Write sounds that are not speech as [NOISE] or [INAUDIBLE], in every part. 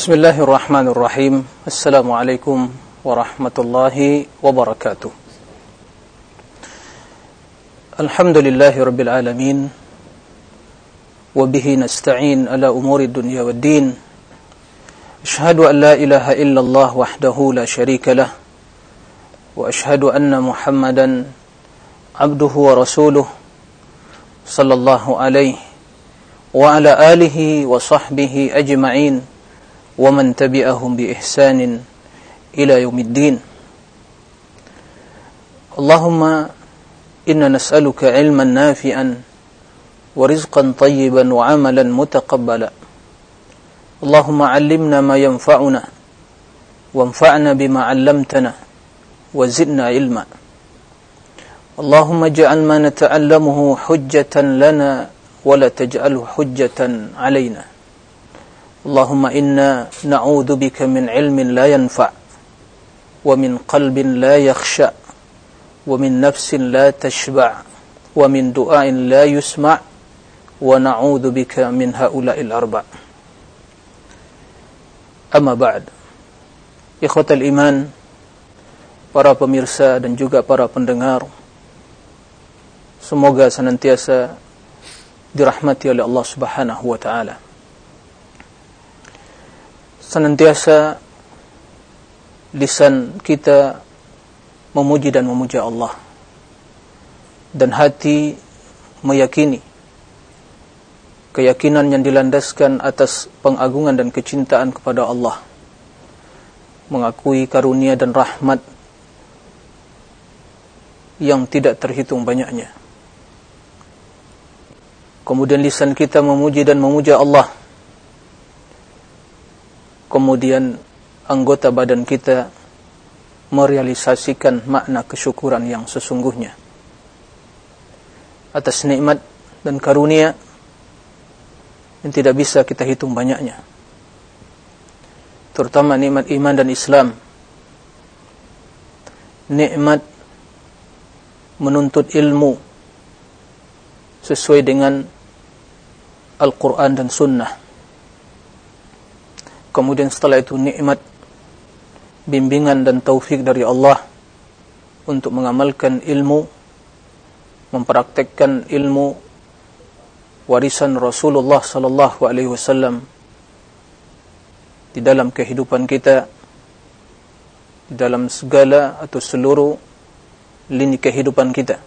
بسم الله الرحمن الرحيم السلام عليكم ورحمة الله وبركاته الحمد لله رب العالمين وبه نستعين على أمور الدنيا والدين أشهد أن لا إله إلا الله وحده لا شريك له وأشهد أن محمدا عبده ورسوله صلى الله عليه وعلى آله وصحبه أجمعين ومن تبعهم بإحسان إلى يوم الدين. اللهم إنا نسألك علما نافعا ورزقا طيبا وعملا متقبلا. اللهم علمنا ما ينفعنا وانفعنا بما علمتنا وزدنا علما. اللهم اجعل ما نتعلمه حجة لنا ولا تجعله حجة علينا. اللهم إنا نعوذ بك من علم لا ينفع ومن قلب لا يخشع ومن نفس لا تشبع ومن دعاء لا يسمع ونعوذ بك من هؤلاء الأربع أما بعد إخوة الإيمان para pemirsa dan juga para pendengar semoga senantiasa dirahmati oleh Allah Subhanahu wa taala senantiasa lisan kita memuji dan memuja Allah. Dan hati meyakini keyakinan yang dilandaskan atas pengagungan dan kecintaan kepada Allah. Mengakui karunia dan rahmat yang tidak terhitung banyaknya. Kemudian lisan kita memuji dan memuja Allah kemudian anggota badan kita merealisasikan makna kesyukuran yang sesungguhnya. Atas nikmat dan karunia yang tidak bisa kita hitung banyaknya. Terutama nikmat iman dan Islam. Nikmat menuntut ilmu sesuai dengan Al-Quran dan Sunnah kemudian setelah itu nikmat bimbingan dan taufik dari Allah untuk mengamalkan ilmu mempraktekkan ilmu warisan Rasulullah sallallahu alaihi wasallam di dalam kehidupan kita di dalam segala atau seluruh lini kehidupan kita.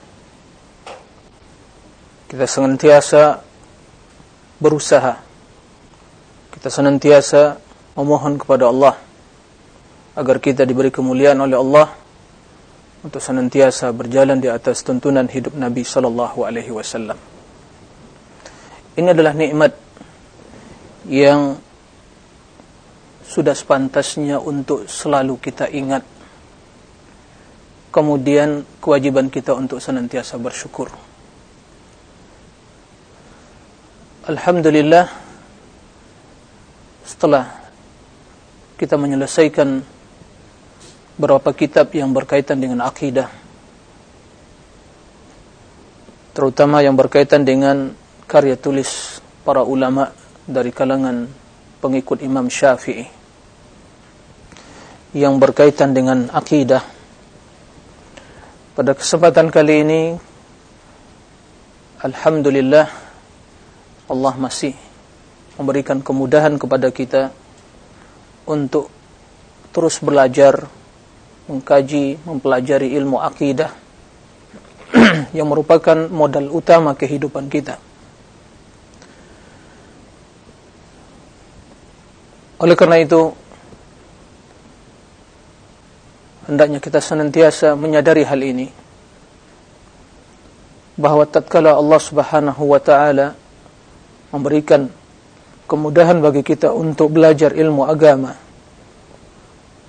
Kita senantiasa berusaha. Kita senantiasa memohon kepada Allah agar kita diberi kemuliaan oleh Allah untuk senantiasa berjalan di atas tuntunan hidup Nabi sallallahu alaihi wasallam. Ini adalah nikmat yang sudah sepantasnya untuk selalu kita ingat. Kemudian kewajiban kita untuk senantiasa bersyukur. Alhamdulillah setelah kita menyelesaikan beberapa kitab yang berkaitan dengan akidah. Terutama yang berkaitan dengan karya tulis para ulama dari kalangan pengikut Imam Syafi'i. Yang berkaitan dengan akidah. Pada kesempatan kali ini Alhamdulillah Allah masih memberikan kemudahan kepada kita untuk terus belajar, mengkaji, mempelajari ilmu akidah [CLEARS THROAT] yang merupakan modal utama kehidupan kita. Oleh karena itu, hendaknya kita senantiasa menyadari hal ini bahwa tatkala Allah Subhanahu wa taala memberikan kemudahan bagi kita untuk belajar ilmu agama.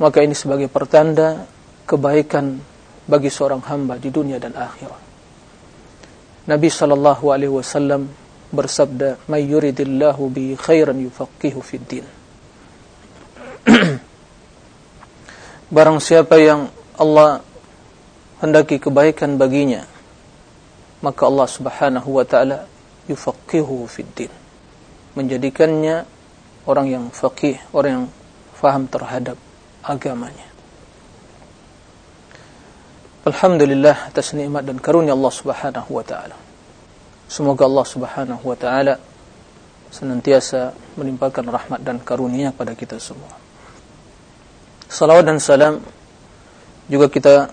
Maka ini sebagai pertanda kebaikan bagi seorang hamba di dunia dan akhirat. Nabi sallallahu alaihi wasallam bersabda may yuridillahu bi khairan yufaqihu fid din. [CLEARS THROAT] Barang siapa yang Allah hendaki kebaikan baginya maka Allah Subhanahu wa taala yufaqihu fid din menjadikannya orang yang faqih, orang yang faham terhadap agamanya. Alhamdulillah atas nikmat dan karunia Allah Subhanahu wa taala. Semoga Allah Subhanahu wa taala senantiasa menimpakan rahmat dan karunia pada kita semua. Salawat dan salam juga kita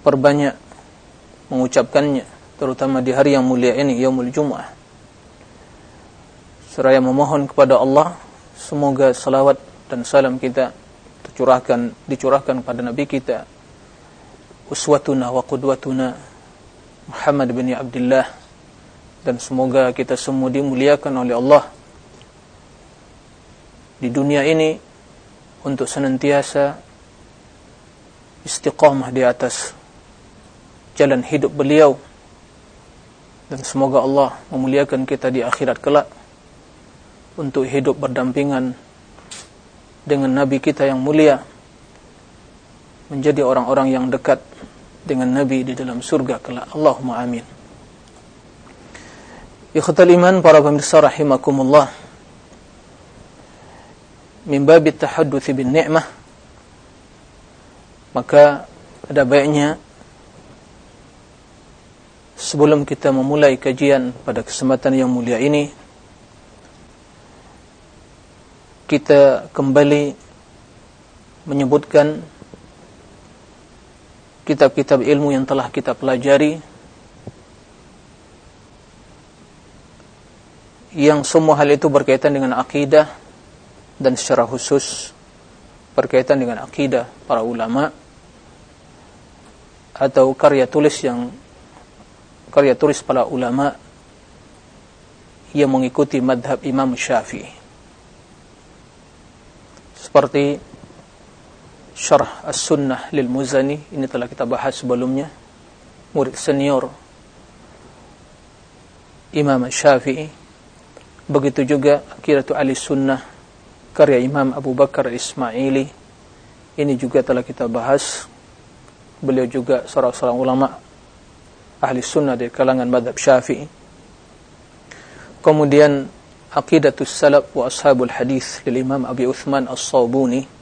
perbanyak mengucapkannya terutama di hari yang mulia ini yaumul Jumat. Seraya memohon kepada Allah semoga salawat dan salam kita tercurahkan dicurahkan pada nabi kita uswatuna wa qudwatuna Muhammad bin Abdullah dan semoga kita semua dimuliakan oleh Allah di dunia ini untuk senantiasa istiqamah di atas jalan hidup beliau. Dan semoga Allah memuliakan kita di akhirat kelak untuk hidup berdampingan dengan nabi kita yang mulia menjadi orang-orang yang dekat dengan Nabi di dalam surga kelak. Allahumma amin. Ikhtal iman para pemirsa rahimakumullah. Min babit bin ni'mah maka ada baiknya sebelum kita memulai kajian pada kesempatan yang mulia ini kita kembali menyebutkan kitab-kitab ilmu yang telah kita pelajari yang semua hal itu berkaitan dengan akidah dan secara khusus berkaitan dengan akidah para ulama atau karya tulis yang karya tulis para ulama yang mengikuti madhab Imam Syafi'i seperti Syarah As-Sunnah lil Muzani ini telah kita bahas sebelumnya. Murid senior Imam Syafi'i. Begitu juga Akidatu Ali Sunnah karya Imam Abu Bakar Ismaili. Ini juga telah kita bahas. Beliau juga seorang-seorang ulama ahli sunnah dari kalangan madhab syafi'i. Kemudian Aqidatus Salaf wa Ashabul Hadis lil Imam Abi Uthman As-Sabuni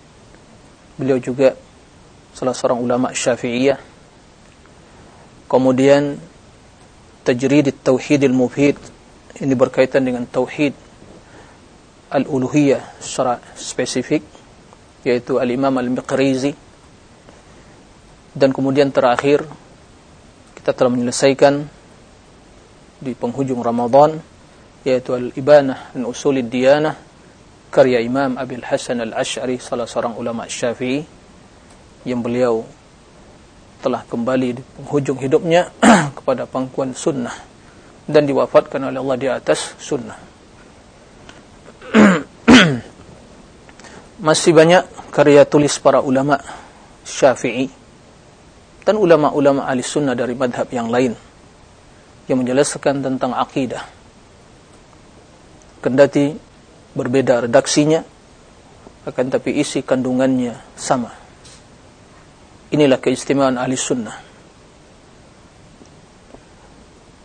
Beliau juga salah seorang ulama Syafi'iyah. Kemudian Tajrid Tauhidil Mufid ini berkaitan dengan tauhid al-uluhiyah secara spesifik yaitu al-Imam Al-Miqrizi. Dan kemudian terakhir kita telah menyelesaikan di penghujung Ramadan yaitu Al-Ibanah dan Usulid Diyanah karya Imam Abil Hasan Al-Ash'ari salah seorang ulama Syafi'i yang beliau telah kembali di penghujung hidupnya [CLEARS THROAT] kepada pangkuan sunnah dan diwafatkan oleh Allah di atas sunnah. [CLEARS THROAT] Masih banyak karya tulis para ulama Syafi'i dan ulama-ulama ahli sunnah dari madhab yang lain yang menjelaskan tentang akidah. Kendati berbeda redaksinya akan tapi isi kandungannya sama. Inilah keistimewaan ahli sunnah.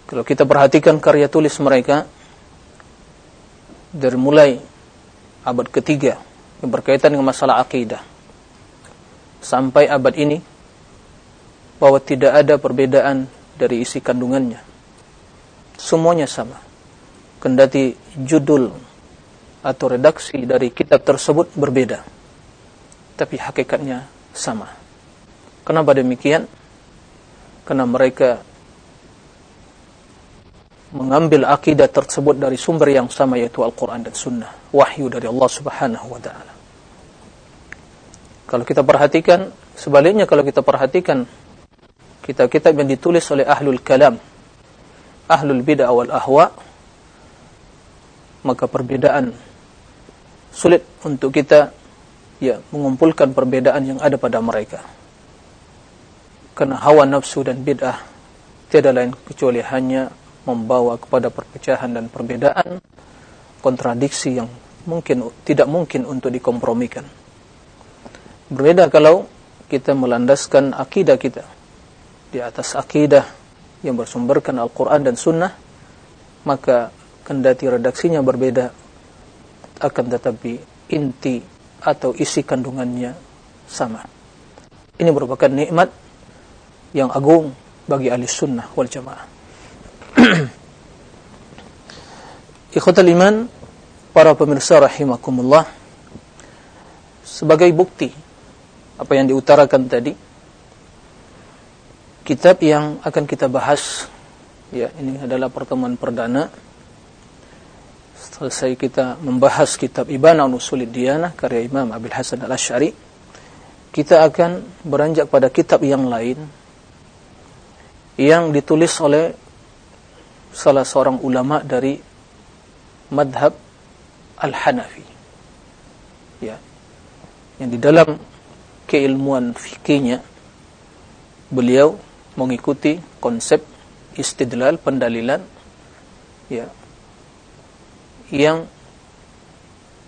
Kalau kita perhatikan karya tulis mereka dari mulai abad ketiga yang berkaitan dengan masalah akidah sampai abad ini bahwa tidak ada perbedaan dari isi kandungannya. Semuanya sama kendati judul atau redaksi dari kitab tersebut berbeda. Tapi hakikatnya sama. Kenapa demikian? Karena mereka mengambil akidah tersebut dari sumber yang sama yaitu Al-Quran dan Sunnah. Wahyu dari Allah subhanahu wa ta'ala. Kalau kita perhatikan, sebaliknya kalau kita perhatikan kitab-kitab yang ditulis oleh Ahlul Kalam, Ahlul Bid'ah wal Ahwa, maka perbedaan sulit untuk kita ya mengumpulkan perbedaan yang ada pada mereka. Karena hawa nafsu dan bid'ah tiada lain kecuali hanya membawa kepada perpecahan dan perbedaan, kontradiksi yang mungkin tidak mungkin untuk dikompromikan. Berbeda kalau kita melandaskan akidah kita di atas akidah yang bersumberkan Al-Quran dan Sunnah, maka kendati redaksinya berbeda, akan tetapi inti atau isi kandungannya sama. Ini merupakan nikmat yang agung bagi ahli sunnah wal jamaah. [CLEARS THROAT] Ikhwatal iman, para pemirsa rahimakumullah, sebagai bukti apa yang diutarakan tadi, kitab yang akan kita bahas, ya ini adalah pertemuan perdana. Selesai kita membahas kitab Ibana Usulid Diyanah karya Imam Abil Hasan Al-Asy'ari, kita akan beranjak pada kitab yang lain yang ditulis oleh salah seorang ulama dari madhab Al-Hanafi. Ya. Yang di dalam keilmuan fikihnya beliau mengikuti konsep istidlal pendalilan ya yang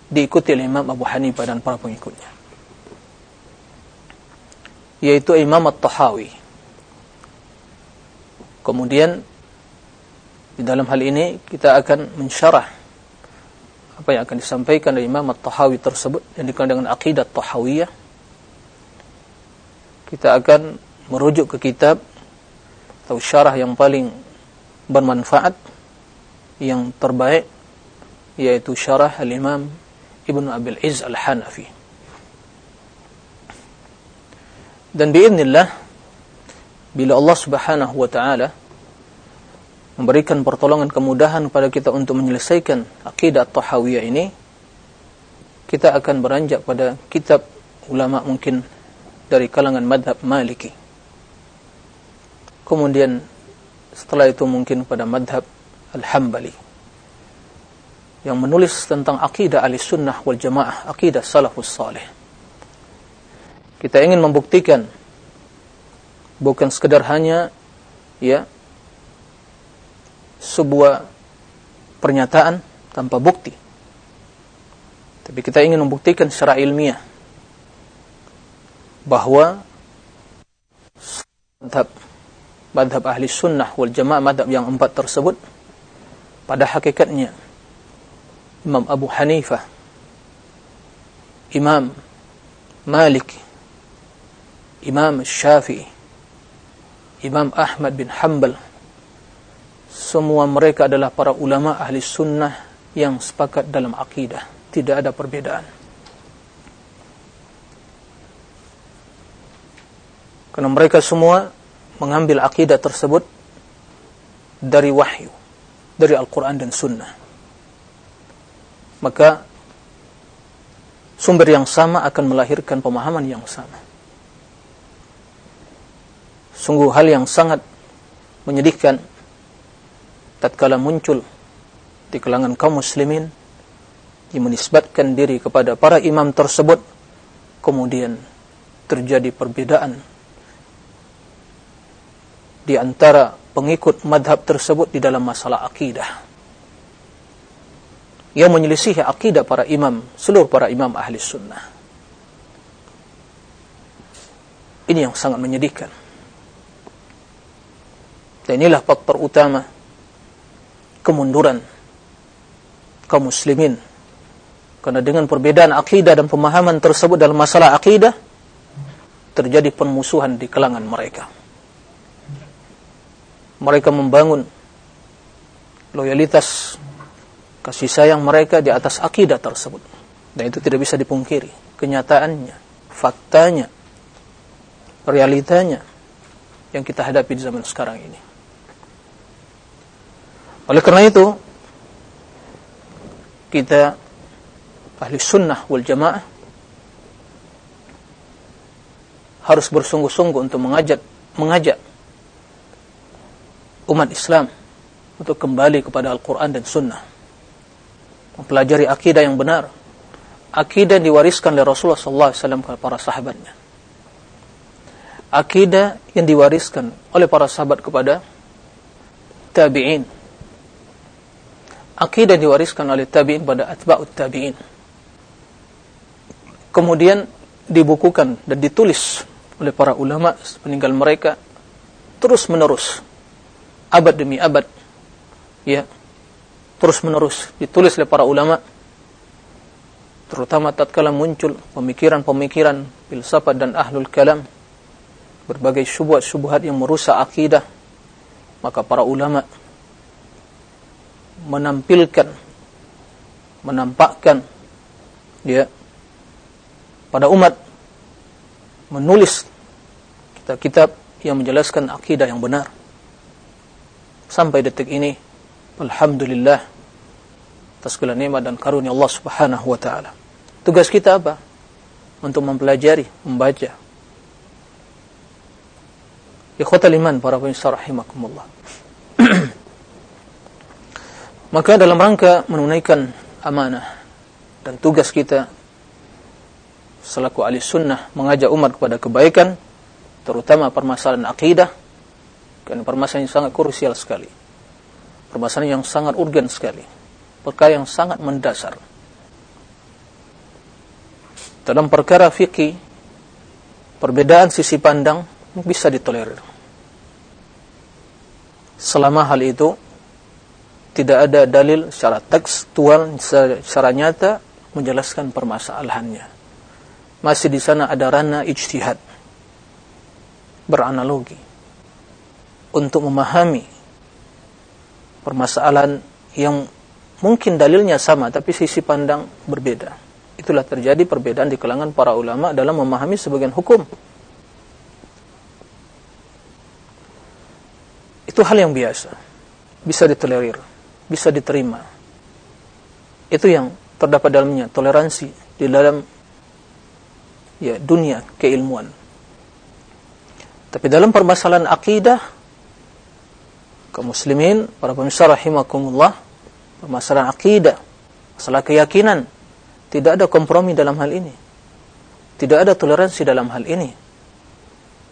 diikuti oleh Imam Abu Hanifah dan para pengikutnya yaitu Imam At-Tahawi. Kemudian di dalam hal ini kita akan mensyarah apa yang akan disampaikan oleh Imam At-Tahawi tersebut yang dikenal dengan akidah Tahawiyah. Kita akan merujuk ke kitab atau syarah yang paling bermanfaat yang terbaik yaitu syarah Al-Imam Ibnu Abil Izz Al-Hanafi. Dan biiznillah bila Allah Subhanahu wa taala memberikan pertolongan kemudahan kepada kita untuk menyelesaikan akidah Tahawiyah ini kita akan beranjak pada kitab ulama mungkin dari kalangan madhab Maliki. Kemudian setelah itu mungkin pada madhab Al-Hambali yang menulis tentang akidah al-sunnah wal jamaah, akidah salafus salih kita ingin membuktikan bukan sekedar hanya ya sebuah pernyataan tanpa bukti. Tapi kita ingin membuktikan secara ilmiah bahwa madhab, madhab ahli sunnah wal jamaah madhab yang empat tersebut pada hakikatnya Imam Abu Hanifah Imam Malik Imam Syafi'i, Imam Ahmad bin Hanbal, semua mereka adalah para ulama ahli sunnah yang sepakat dalam akidah. Tidak ada perbedaan. Karena mereka semua mengambil akidah tersebut dari wahyu, dari Al-Quran dan Sunnah. Maka sumber yang sama akan melahirkan pemahaman yang sama. Sungguh hal yang sangat menyedihkan tatkala muncul di kalangan kaum muslimin yang menisbatkan diri kepada para imam tersebut kemudian terjadi perbedaan di antara pengikut madhab tersebut di dalam masalah akidah yang menyelisihi akidah para imam seluruh para imam ahli sunnah ini yang sangat menyedihkan dan inilah faktor utama kemunduran kaum muslimin. Karena dengan perbedaan akidah dan pemahaman tersebut dalam masalah akidah, terjadi permusuhan di kalangan mereka. Mereka membangun loyalitas kasih sayang mereka di atas akidah tersebut. Dan itu tidak bisa dipungkiri. Kenyataannya, faktanya, realitanya yang kita hadapi di zaman sekarang ini. Oleh karena itu, kita ahli sunnah wal jamaah harus bersungguh-sungguh untuk mengajak mengajak umat Islam untuk kembali kepada Al-Quran dan Sunnah. Mempelajari akidah yang benar. Akidah yang diwariskan oleh Rasulullah SAW kepada para sahabatnya. Akidah yang diwariskan oleh para sahabat kepada tabi'in akidah diwariskan oleh tabi'in pada atba'ut tabi'in. Kemudian dibukukan dan ditulis oleh para ulama peninggal mereka terus menerus abad demi abad ya terus menerus ditulis oleh para ulama terutama tatkala muncul pemikiran-pemikiran filsafat dan ahlul kalam berbagai syubhat-syubhat yang merusak akidah maka para ulama menampilkan menampakkan ya pada umat menulis kitab-kitab yang menjelaskan akidah yang benar. Sampai detik ini alhamdulillah atas segala nikmat dan karunia Allah Subhanahu wa taala. Tugas kita apa? Untuk mempelajari, membaca. Ikhwatal iman para pemirsa rahimakumullah. [CLEARS THROAT] Maka dalam rangka menunaikan amanah dan tugas kita selaku ahli sunnah mengajak umat kepada kebaikan terutama permasalahan akidah karena permasalahan yang sangat krusial sekali permasalahan yang sangat urgen sekali perkara yang sangat mendasar. Dalam perkara fikih, perbedaan sisi pandang bisa ditolerir. Selama hal itu tidak ada dalil secara tekstual, secara nyata menjelaskan permasalahannya. Masih di sana ada ranah ijtihad. Beranalogi. Untuk memahami permasalahan yang mungkin dalilnya sama tapi sisi pandang berbeda. Itulah terjadi perbedaan di kalangan para ulama dalam memahami sebagian hukum. Itu hal yang biasa. Bisa ditolerir, bisa diterima. Itu yang terdapat dalamnya toleransi di dalam ya dunia keilmuan. Tapi dalam permasalahan akidah kaum muslimin, para pemirsa rahimakumullah, permasalahan akidah, masalah keyakinan. Tidak ada kompromi dalam hal ini. Tidak ada toleransi dalam hal ini.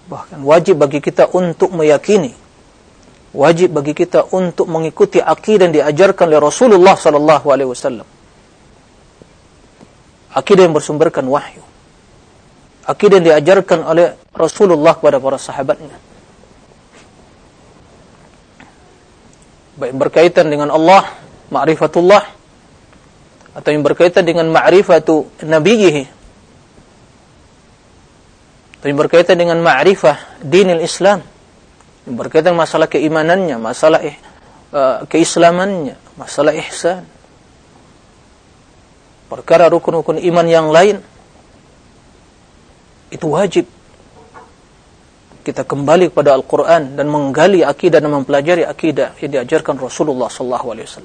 Bahkan wajib bagi kita untuk meyakini. Wajib bagi kita untuk mengikuti akidah yang diajarkan oleh Rasulullah sallallahu alaihi wasallam. Akidah yang bersumberkan wahyu. Akidah yang diajarkan oleh Rasulullah kepada para sahabatnya. Baik berkaitan dengan Allah ma'rifatullah atau yang berkaitan dengan ma'rifatu nabiyhi atau yang berkaitan dengan ma'rifah dinil Islam yang berkaitan masalah keimanannya masalah eh, keislamannya masalah ihsan perkara rukun-rukun iman yang lain itu wajib kita kembali kepada Al-Quran dan menggali akidah dan mempelajari akidah yang diajarkan Rasulullah SAW.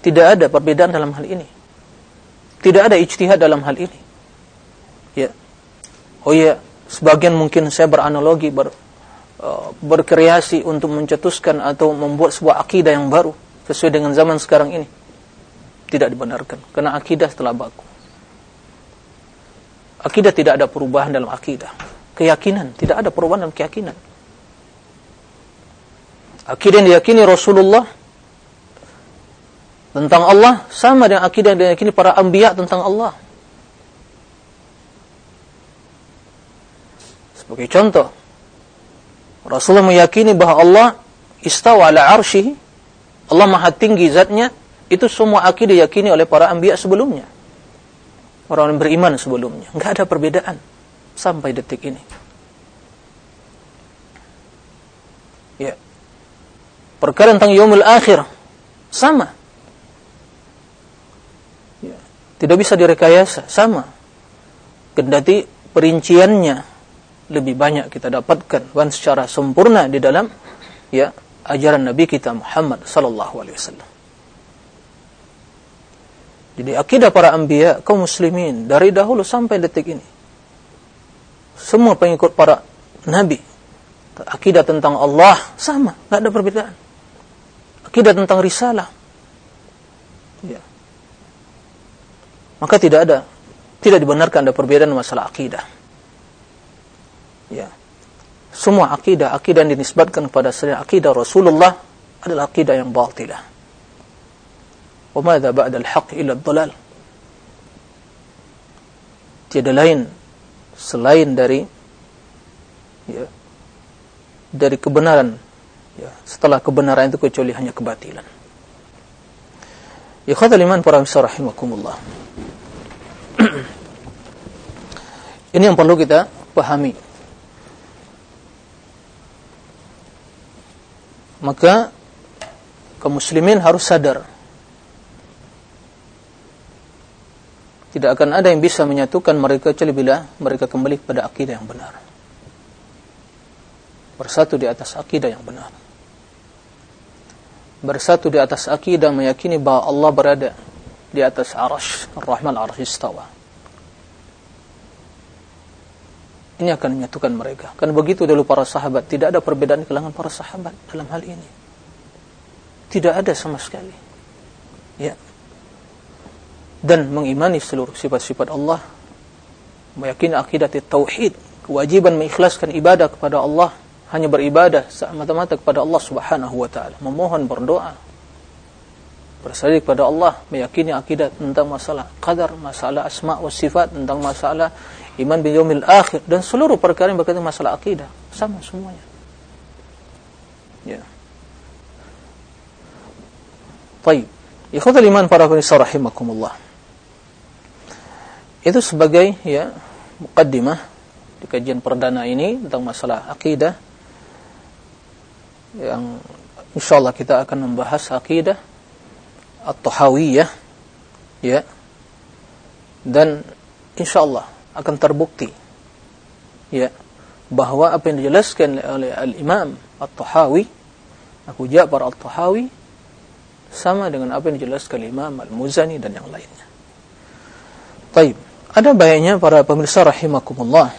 Tidak ada perbedaan dalam hal ini. Tidak ada ijtihad dalam hal ini. Ya. Oh ya, sebagian mungkin saya beranalogi ber, uh, berkreasi untuk mencetuskan atau membuat sebuah akidah yang baru sesuai dengan zaman sekarang ini. Tidak dibenarkan karena akidah telah baku. Akidah tidak ada perubahan dalam akidah. Keyakinan tidak ada perubahan dalam keyakinan. Akidah yang diyakini Rasulullah tentang Allah sama dengan akidah yang diyakini para anbiya tentang Allah. Sebagai contoh, Rasulullah meyakini bahwa Allah istawa ala arsyihi, Allah maha tinggi zatnya, itu semua akidah diyakini oleh para anbiya sebelumnya. Orang yang beriman sebelumnya. Enggak ada perbedaan sampai detik ini. Ya. Perkara tentang yaumul akhir sama Tidak bisa direkayasa, sama. Kendati perinciannya lebih banyak kita dapatkan dan secara sempurna di dalam ya ajaran Nabi kita Muhammad sallallahu alaihi wasallam. Jadi akidah para anbiya kaum muslimin dari dahulu sampai detik ini. Semua pengikut para nabi akidah tentang Allah sama, nggak ada perbedaan. Akidah tentang risalah. Ya maka tidak ada tidak dibenarkan ada perbedaan masalah akidah. Ya. Semua akidah, akidah yang dinisbatkan kepada selain akidah Rasulullah adalah akidah yang batilah. Wa madza ba'da al-haq illa. Tiada lain selain dari ya, dari kebenaran ya, setelah kebenaran itu kecuali hanya kebatilan. Ikhwatul iman para misal rahimakumullah. [CLEARS THROAT] Ini yang perlu kita pahami. Maka kaum muslimin harus sadar. Tidak akan ada yang bisa menyatukan mereka kecuali bila mereka kembali kepada akidah yang benar. Bersatu di atas akidah yang benar. Bersatu di atas akidah meyakini bahwa Allah berada di atas arash, Ar-Rahman arash istawa. Ini akan menyatukan mereka. Kan begitu dulu para sahabat, tidak ada perbedaan kalangan para sahabat dalam hal ini. Tidak ada sama sekali. Ya. Dan mengimani seluruh sifat-sifat Allah, meyakini akidah tauhid, kewajiban mengikhlaskan ibadah kepada Allah, hanya beribadah semata-mata kepada Allah Subhanahu wa taala, memohon berdoa bersalik kepada Allah, meyakini akidah tentang masalah qadar, masalah asma wa sifat, tentang masalah iman bil yaumil akhir dan seluruh perkara yang berkaitan masalah akidah, sama semuanya. Ya. Taib. Ikhwatul iman para pemirsa rahimakumullah. Itu sebagai ya mukaddimah di kajian perdana ini tentang masalah akidah yang insyaallah kita akan membahas akidah at-tahawiyah ya dan insyaallah akan terbukti ya bahwa apa yang dijelaskan oleh al-Imam At-Tahawi Abu Ja'far At-Tahawi sama dengan apa yang dijelaskan Imam Al-Muzani dan yang lainnya. Taib. Ada baiknya para pemirsa rahimakumullah.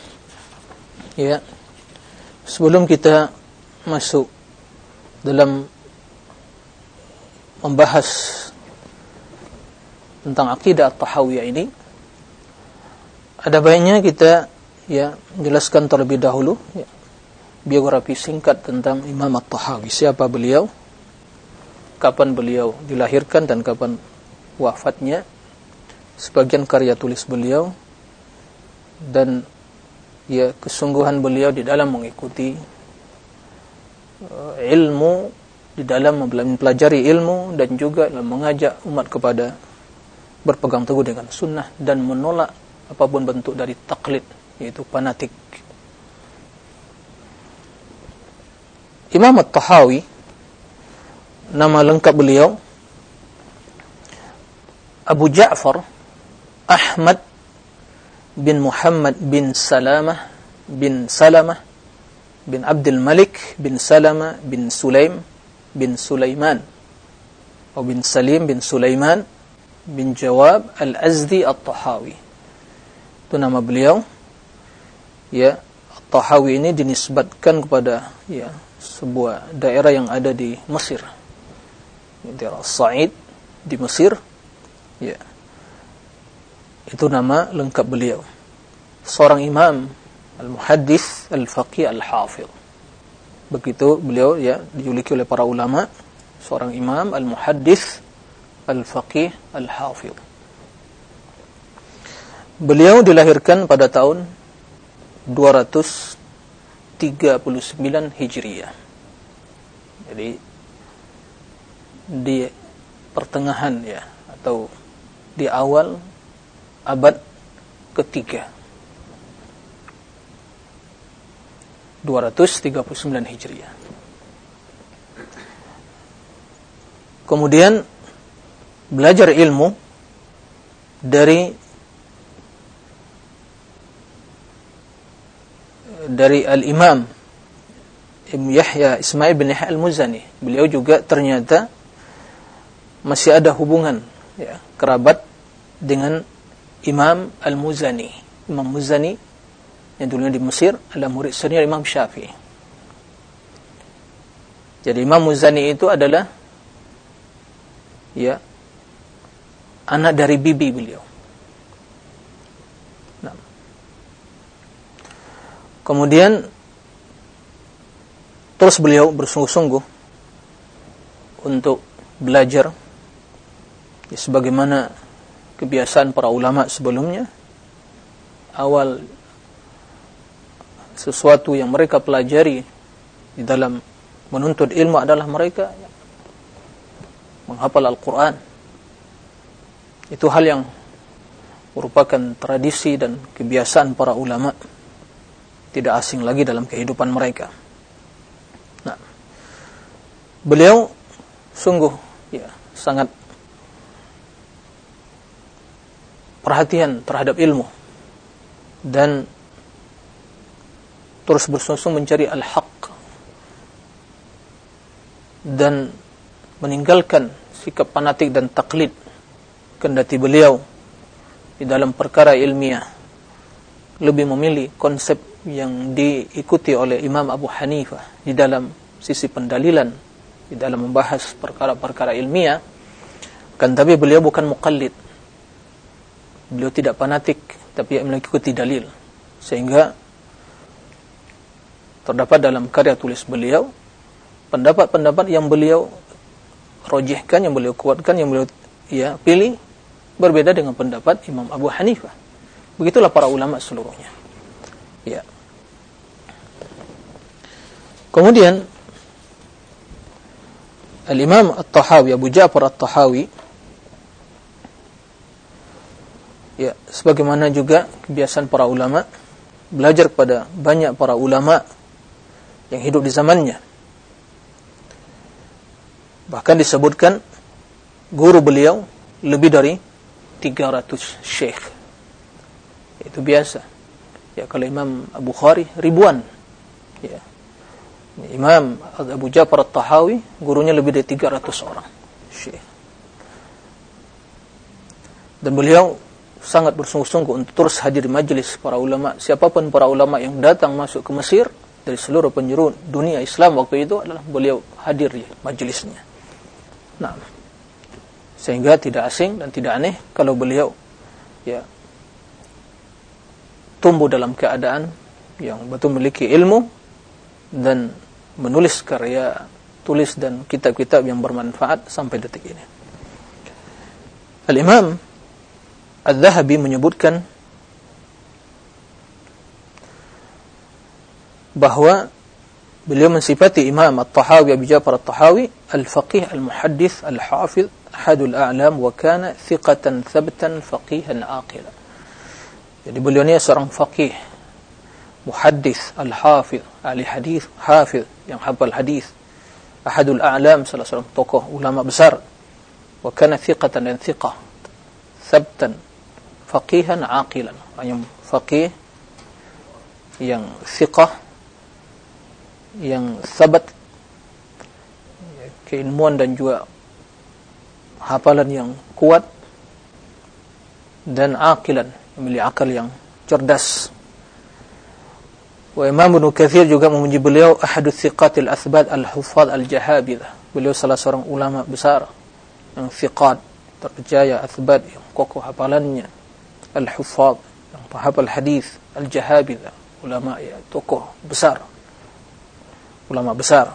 Ya. Sebelum kita masuk dalam membahas tentang akidah tahawiyah ini ada baiknya kita ya jelaskan terlebih dahulu ya, biografi singkat tentang Imam At-Tahawi siapa beliau kapan beliau dilahirkan dan kapan wafatnya, sebagian karya tulis beliau, dan ya kesungguhan beliau di dalam mengikuti uh, ilmu, di dalam mempelajari ilmu dan juga dalam mengajak umat kepada berpegang teguh dengan sunnah dan menolak apa pun bentuk dari taklid yaitu fanatik. Imam At-Tahawi nama lengkap beliau Abu Ja'far Ahmad bin Muhammad bin Salamah bin Salamah bin Abdul Malik bin Salamah bin Sulaim bin Sulaiman. Atau bin Salim bin Sulaiman bin Jawab Al-Azdi At-Tahawi. Itu nama beliau. Ya At-Tahawi ini dinisbatkan kepada ya sebuah daerah yang ada di Mesir. Daerah Sa'id di Mesir. Ya itu nama lengkap beliau. Seorang imam al-muhaddis al-faqih al-hafidh. Begitu beliau ya dijuluki oleh para ulama seorang imam al-muhaddis al-faqih al-hafidh. Beliau dilahirkan pada tahun 239 Hijriah. Jadi di pertengahan ya atau di awal abad ketiga 239 Hijriah. Kemudian belajar ilmu dari dari Al-Imam Ibn Yahya Ismail bin Yahya Al-Muzani. Beliau juga ternyata masih ada hubungan ya, kerabat dengan Imam Al-Muzani. Imam Muzani yang dulunya di Mesir adalah murid senior Imam Syafi'i. Jadi Imam Muzani itu adalah ya anak dari bibi beliau. Nah. Kemudian terus beliau bersungguh-sungguh untuk belajar ya, sebagaimana kebiasaan para ulama sebelumnya. Awal sesuatu yang mereka pelajari di dalam menuntut ilmu adalah mereka menghafal Al-Quran. Itu hal yang merupakan tradisi dan kebiasaan para ulama. Tidak asing lagi dalam kehidupan mereka. Nah, beliau sungguh ya sangat perhatian terhadap ilmu dan terus bersungsung mencari al-haq dan meninggalkan sikap fanatik dan taklid kendati beliau di dalam perkara ilmiah lebih memilih konsep yang diikuti oleh Imam Abu Hanifah di dalam sisi pendalilan di dalam membahas perkara-perkara ilmiah. Kan tapi beliau bukan mukallid beliau tidak fanatik tapi mengikuti dalil sehingga terdapat dalam karya tulis beliau pendapat-pendapat yang beliau rojihkan, yang beliau kuatkan, yang beliau ya pilih berbeda dengan pendapat Imam Abu Hanifah. Begitulah para ulama seluruhnya. Ya. Kemudian Al-Imam At-Tahawi Abu Ja'far At-Tahawi ya sebagaimana juga kebiasaan para ulama belajar kepada banyak para ulama yang hidup di zamannya. Bahkan disebutkan guru beliau lebih dari 300 syekh. Itu biasa. Ya kalau Imam Abu Khari ribuan. Ya. Imam Abu Ja'far At-Tahawi gurunya lebih dari 300 orang syekh. Dan beliau sangat bersungguh-sungguh untuk terus hadir di majelis para ulama. Siapa pun para ulama yang datang masuk ke Mesir dari seluruh penjuru dunia Islam waktu itu adalah beliau hadir di majelisnya. Nah, sehingga tidak asing dan tidak aneh kalau beliau ya tumbuh dalam keadaan yang betul memiliki ilmu dan menulis karya tulis dan kitab-kitab yang bermanfaat sampai detik ini. Al-Imam Al-Zahabi menyebutkan bahwa beliau mensifati Imam At-Tahawi Abu Ja'far At-Tahawi al-faqih al-muhaddith al-hafiz ahadul a'lam wa kana thiqatan thabtan faqihan aqila. Jadi beliau ini seorang faqih muhaddith al-hafiz ahli hadis hafiz yang hafal hadis ahadul a'lam salah seorang tokoh ulama besar wa kana thiqatan dan thiqah thabtan faqihan aqilan. Yang faqih yang thiqah yang sabat keilmuan dan juga hafalan yang kuat dan aqilan memiliki akal yang cerdas. Wa Imam Ibn Kathir juga memuji beliau ahadu thiqatil athbat al-hufad al-jahabidah beliau salah seorang ulama besar yang thiqat terpercaya athbat yang kokoh hafalannya al-huffaz yang penghafal hadis al-jahabidha ulama ya tokoh besar ulama besar.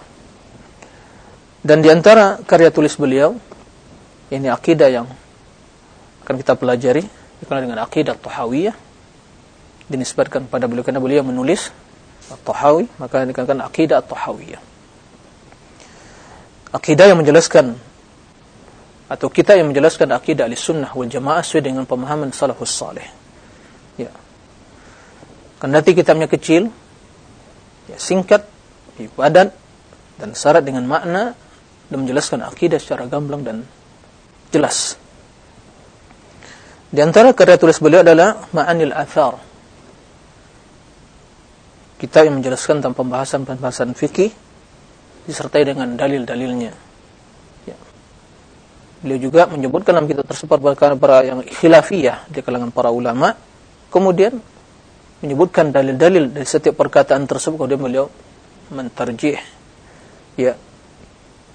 Dan di antara karya tulis beliau ini akidah yang akan kita pelajari dikenal dengan akidah Tahawiyah dinisbatkan pada beliau karena beliau menulis Tahawi maka dikatakan akidah Tahawiyah akidah yang menjelaskan atau kita yang menjelaskan akidah al-sunnah wal jamaah sesuai dengan pemahaman salafus salih. Ya. Kendati kitabnya kecil, ya, singkat, padat, dan syarat dengan makna dan menjelaskan akidah secara gamblang dan jelas. Di antara karya tulis beliau adalah Ma'anil Athar. Kita yang menjelaskan tentang pembahasan-pembahasan fikih disertai dengan dalil-dalilnya. Beliau juga menyebutkan dalam kitab tersebut perkara para yang khilafiyah di kalangan para ulama. Kemudian menyebutkan dalil-dalil dari setiap perkataan tersebut kemudian beliau mentarjih ya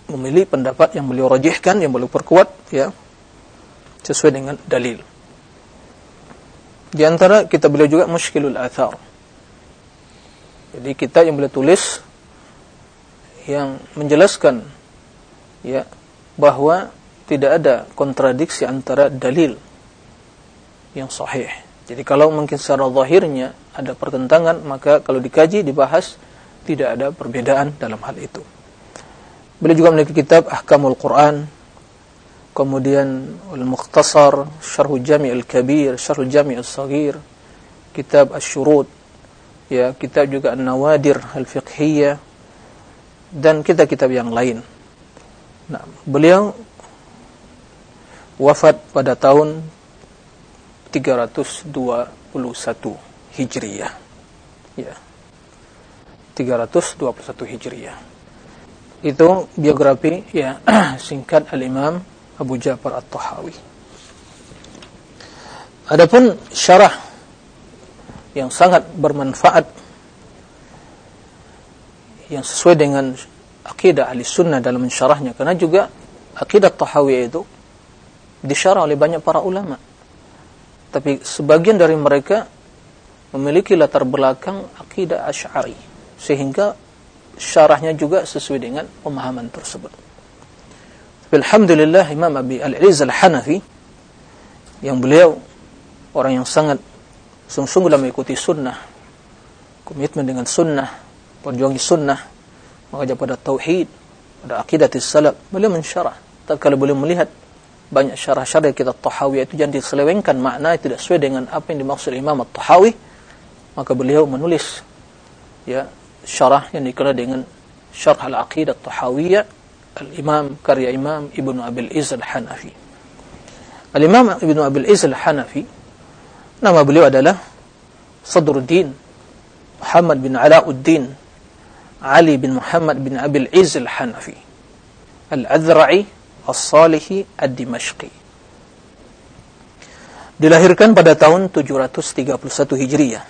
memilih pendapat yang beliau rajihkan yang beliau perkuat ya sesuai dengan dalil. Di antara kita beliau juga Mushkilul Athar. Jadi kita yang beliau tulis yang menjelaskan ya bahwa tidak ada kontradiksi antara dalil yang sahih. Jadi kalau mungkin secara zahirnya ada pertentangan, maka kalau dikaji, dibahas, tidak ada perbedaan dalam hal itu. Beliau juga memiliki kitab Ahkamul Quran kemudian Al-Mukhtasar, Syarh Jami' Al-Kabir, Syarh Jami' Al-Saghir, kitab Asy-Syurut, ya, kitab juga An-Nawadir Al-Fiqhiyah dan kitab-kitab yang lain. Nah, beliau wafat pada tahun 321 Hijriyah. Ya. 321 Hijriyah. Itu biografi ya [CLEARS THROAT] singkat Al-Imam Abu Ja'far At-Tahawi. Adapun syarah yang sangat bermanfaat yang sesuai dengan akidah ahli sunnah dalam mensyarahnya karena juga akidah Tahawi itu disyarah oleh banyak para ulama. Tapi sebagian dari mereka memiliki latar belakang akidah Asy'ari sehingga syarahnya juga sesuai dengan pemahaman tersebut. Alhamdulillah Imam Abi Al-Izz Al-Hanafi yang beliau orang yang sangat sungguh-sungguh dalam mengikuti sunnah komitmen dengan sunnah perjuangan sunnah mengajak pada tauhid pada akidah salaf beliau mensyarah. Tapi kalau beliau melihat banyak syarah-syarah kita Tahawi itu jangan diselewengkan makna tidak sesuai dengan apa yang dimaksud Imam At-Tahawi maka beliau menulis ya syarah yang dikenal dengan Syarh Al-Aqidah Tahawiyah Al-Imam karya Imam Ibnu Abil Izz Al-Hanafi. Al-Imam Ibnu Abil Izz Al-Hanafi nama beliau adalah Sadruddin Muhammad bin Alauddin Ali bin Muhammad bin Abil Izz Al-Hanafi Al-Adzra'i As-Salihi Ad-Dimashqi Dilahirkan pada tahun 731 Hijriah.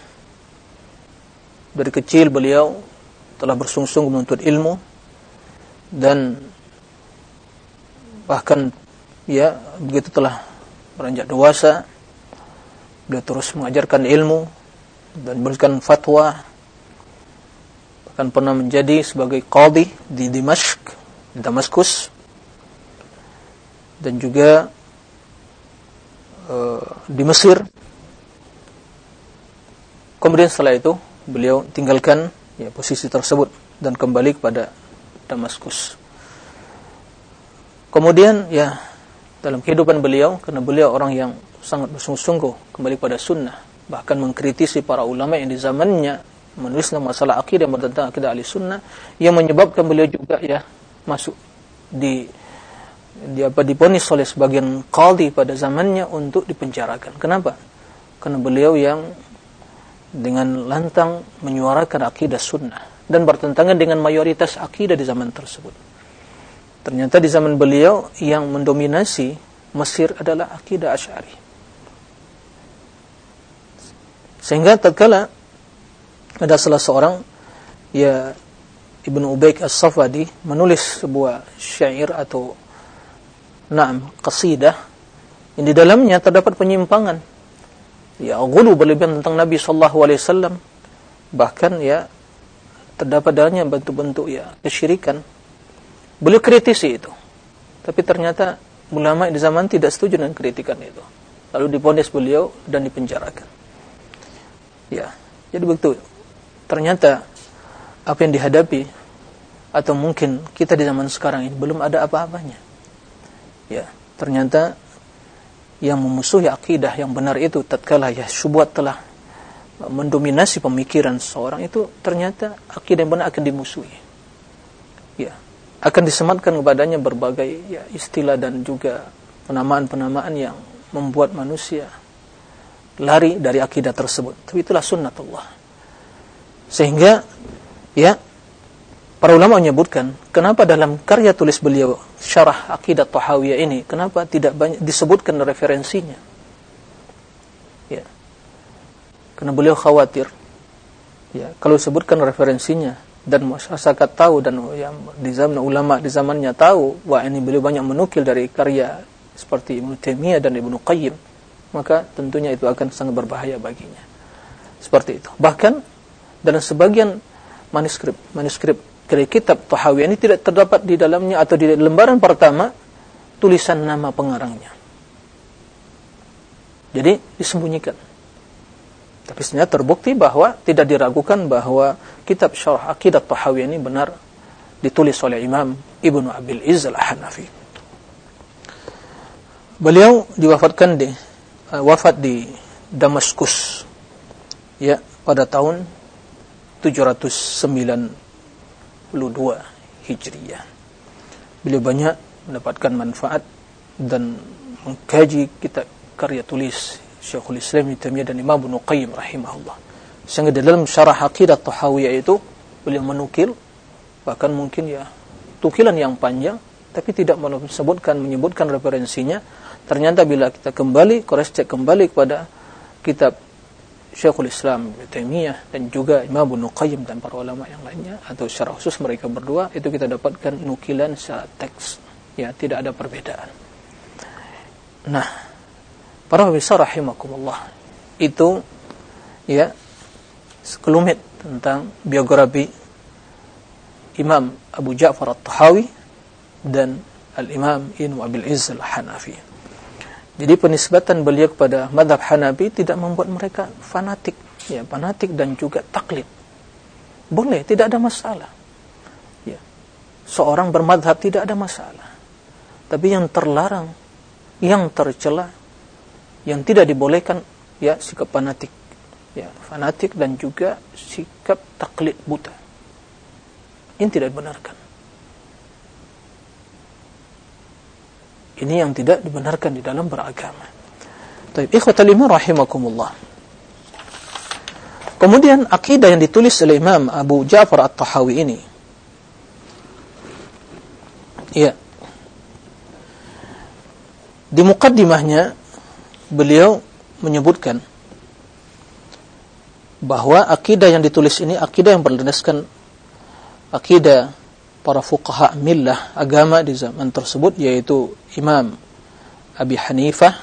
Dari kecil beliau telah bersungguh-sungguh menuntut ilmu dan bahkan ya begitu telah beranjak dewasa beliau terus mengajarkan ilmu dan memberikan fatwa bahkan pernah menjadi sebagai qadhi di Dimashq di Damaskus dan juga uh, di Mesir. Kemudian setelah itu beliau tinggalkan ya posisi tersebut dan kembali kepada Damaskus. Kemudian ya dalam kehidupan beliau karena beliau orang yang sangat bersungguh-sungguh kembali pada sunnah bahkan mengkritisi para ulama yang di zamannya menulis masalah akidah tentang akidah ahli sunnah yang menyebabkan beliau juga ya masuk di di apa diponis oleh sebagian qadhi pada zamannya untuk dipenjarakan. Kenapa? Karena beliau yang dengan lantang menyuarakan akidah sunnah dan bertentangan dengan mayoritas akidah di zaman tersebut. Ternyata di zaman beliau yang mendominasi Mesir adalah akidah Asy'ari. Sehingga tatkala ada salah seorang ya Ibnu Ubaik As-Safadi menulis sebuah syair atau na'am qasidah yang di dalamnya terdapat penyimpangan. Ya ghulu berlebihan tentang Nabi sallallahu alaihi wasallam bahkan ya terdapat dalamnya bentuk-bentuk ya kesyirikan Beliau kritisi itu. Tapi ternyata ulama di zaman tidak setuju dengan kritikan itu. Lalu diponis beliau dan dipenjarakan. Ya, jadi begitu. Ternyata apa yang dihadapi atau mungkin kita di zaman sekarang ini belum ada apa-apanya. Ya, ternyata yang memusuhi akidah yang benar itu tatkala ya syubhat telah mendominasi pemikiran seorang itu ternyata akidah yang benar akan dimusuhi. Ya, akan disematkan kepadanya berbagai ya, istilah dan juga penamaan-penamaan yang membuat manusia lari dari akidah tersebut. Tapi itulah sunnatullah. Sehingga ya para ulama menyebutkan kenapa dalam karya tulis beliau syarah akidah Tahawiyah ini kenapa tidak banyak disebutkan referensinya. Ya. Karena beliau khawatir ya kalau disebutkan referensinya dan masyarakat tahu dan yang di zaman ulama di zamannya tahu wah ini beliau banyak menukil dari karya seperti Ibnu Taimiyah dan Ibnu Qayyim maka tentunya itu akan sangat berbahaya baginya seperti itu bahkan dalam sebagian manuskrip manuskrip dari kitab Tahawi ini tidak terdapat di dalamnya atau di lembaran pertama tulisan nama pengarangnya jadi disembunyikan tapi sebenarnya terbukti bahwa tidak diragukan bahwa kitab Syarah Aqidah Tahawi ini benar ditulis oleh Imam Ibnu Abil Izz Al-Hanafi. beliau diwafatkan di uh, wafat di Damaskus ya pada tahun 792 Hijriah. Beliau banyak mendapatkan manfaat dan mengkaji kitab karya tulis Syekhul Islam Ibnu dan Imam Ibnu Qayyim rahimahullah. Sehingga dalam syarah aqidah Tahawiyah itu beliau menukil bahkan mungkin ya tukilan yang panjang tapi tidak menyebutkan menyebutkan referensinya. Ternyata bila kita kembali cross kembali kepada kitab Syekhul Islam Taimiyah dan juga Imam Ibnu Qayyim dan para ulama yang lainnya atau secara khusus mereka berdua itu kita dapatkan nukilan secara teks ya tidak ada perbedaan. Nah, para pemirsa rahimakumullah itu ya sekelumit tentang biografi Imam Abu Ja'far At-Tahawi dan Al-Imam Ibnu Abil Izz Al-Hanafi. Jadi penisbatan beliau kepada madhab Hanafi tidak membuat mereka fanatik, ya fanatik dan juga taklid. Boleh, tidak ada masalah. Ya. Seorang bermadhab tidak ada masalah. Tapi yang terlarang, yang tercela, yang tidak dibolehkan, ya sikap fanatik. Ya, fanatik dan juga sikap taklid buta. Ini tidak dibenarkan. Ini yang tidak dibenarkan di dalam beragama. Taib ikhwatal iman rahimakumullah. Kemudian akidah yang ditulis oleh Imam Abu Ja'far At-Tahawi ini. Ya. Di mukaddimahnya beliau menyebutkan bahwa akidah yang ditulis ini akidah yang berdasarkan akidah para fuqaha millah agama di zaman tersebut yaitu Imam Abi Hanifah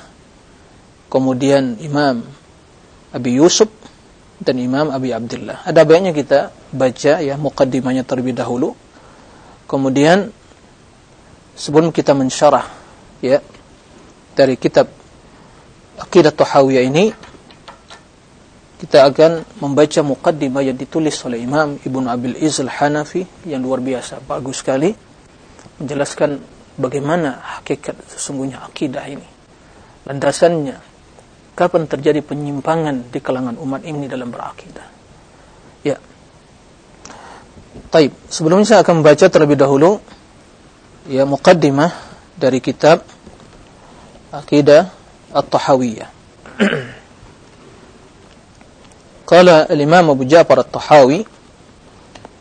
kemudian Imam Abi Yusuf dan Imam Abi Abdullah. Ada baiknya kita baca ya mukaddimahnya terlebih dahulu. Kemudian sebelum kita mensyarah ya dari kitab Aqidah Tuhawiyah ini kita akan membaca mukaddimah yang ditulis oleh Imam Ibnu Abil Izz Al-Hanafi yang luar biasa bagus sekali. Menjelaskan bagaimana hakikat sesungguhnya akidah ini. Landasannya kapan terjadi penyimpangan di kalangan umat ini dalam berakidah. Ya. Taib. Sebelumnya saya akan membaca terlebih dahulu ya mukaddimah dari kitab Aqidah At-Tahawiyah [CLEARS THROAT] قال الإمام أبو جعفر الطحاوي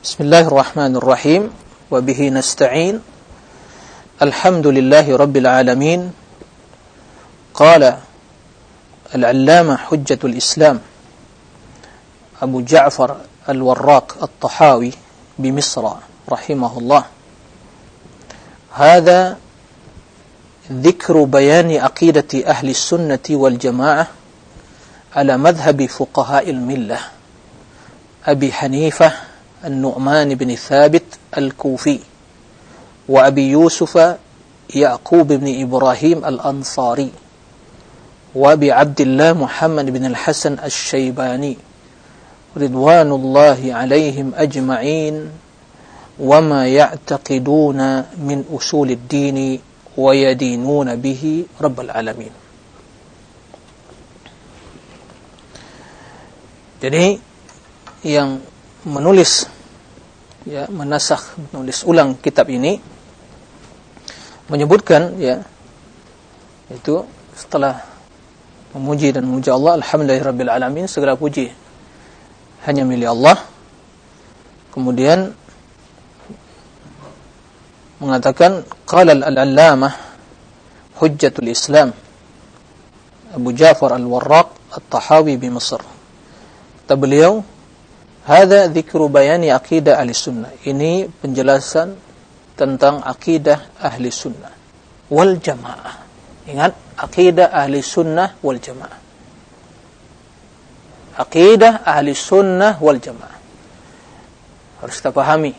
بسم الله الرحمن الرحيم وبه نستعين. الحمد لله رب العالمين. قال العلامة حجة الإسلام أبو جعفر الوراق الطحاوي بمصر رحمه الله. هذا ذكر بيان عقيدة أهل السنة والجماعة على مذهب فقهاء الملة. أبي حنيفة النعمان بن ثابت الكوفي وأبي يوسف يعقوب بن إبراهيم الأنصاري وأبي عبد الله محمد بن الحسن الشيباني رضوان الله عليهم أجمعين وما يعتقدون من أصول الدين ويدينون به رب العالمين. Jadi yang menulis ya menasah menulis ulang kitab ini menyebutkan ya itu setelah memuji dan memuji Allah alhamdulillahirabbil alamin segala puji hanya milik Allah. Kemudian mengatakan qala al-allamah hujjatul islam Abu Ja'far al-Warraq at-Tahawi di Mesir Kata beliau, "Hadza dzikru bayani aqidah ahli sunnah." Ini penjelasan tentang akidah ahli sunnah wal jamaah. Ingat, akidah ahli sunnah wal jamaah. Akidah ahli sunnah wal jamaah. Harus kita pahami.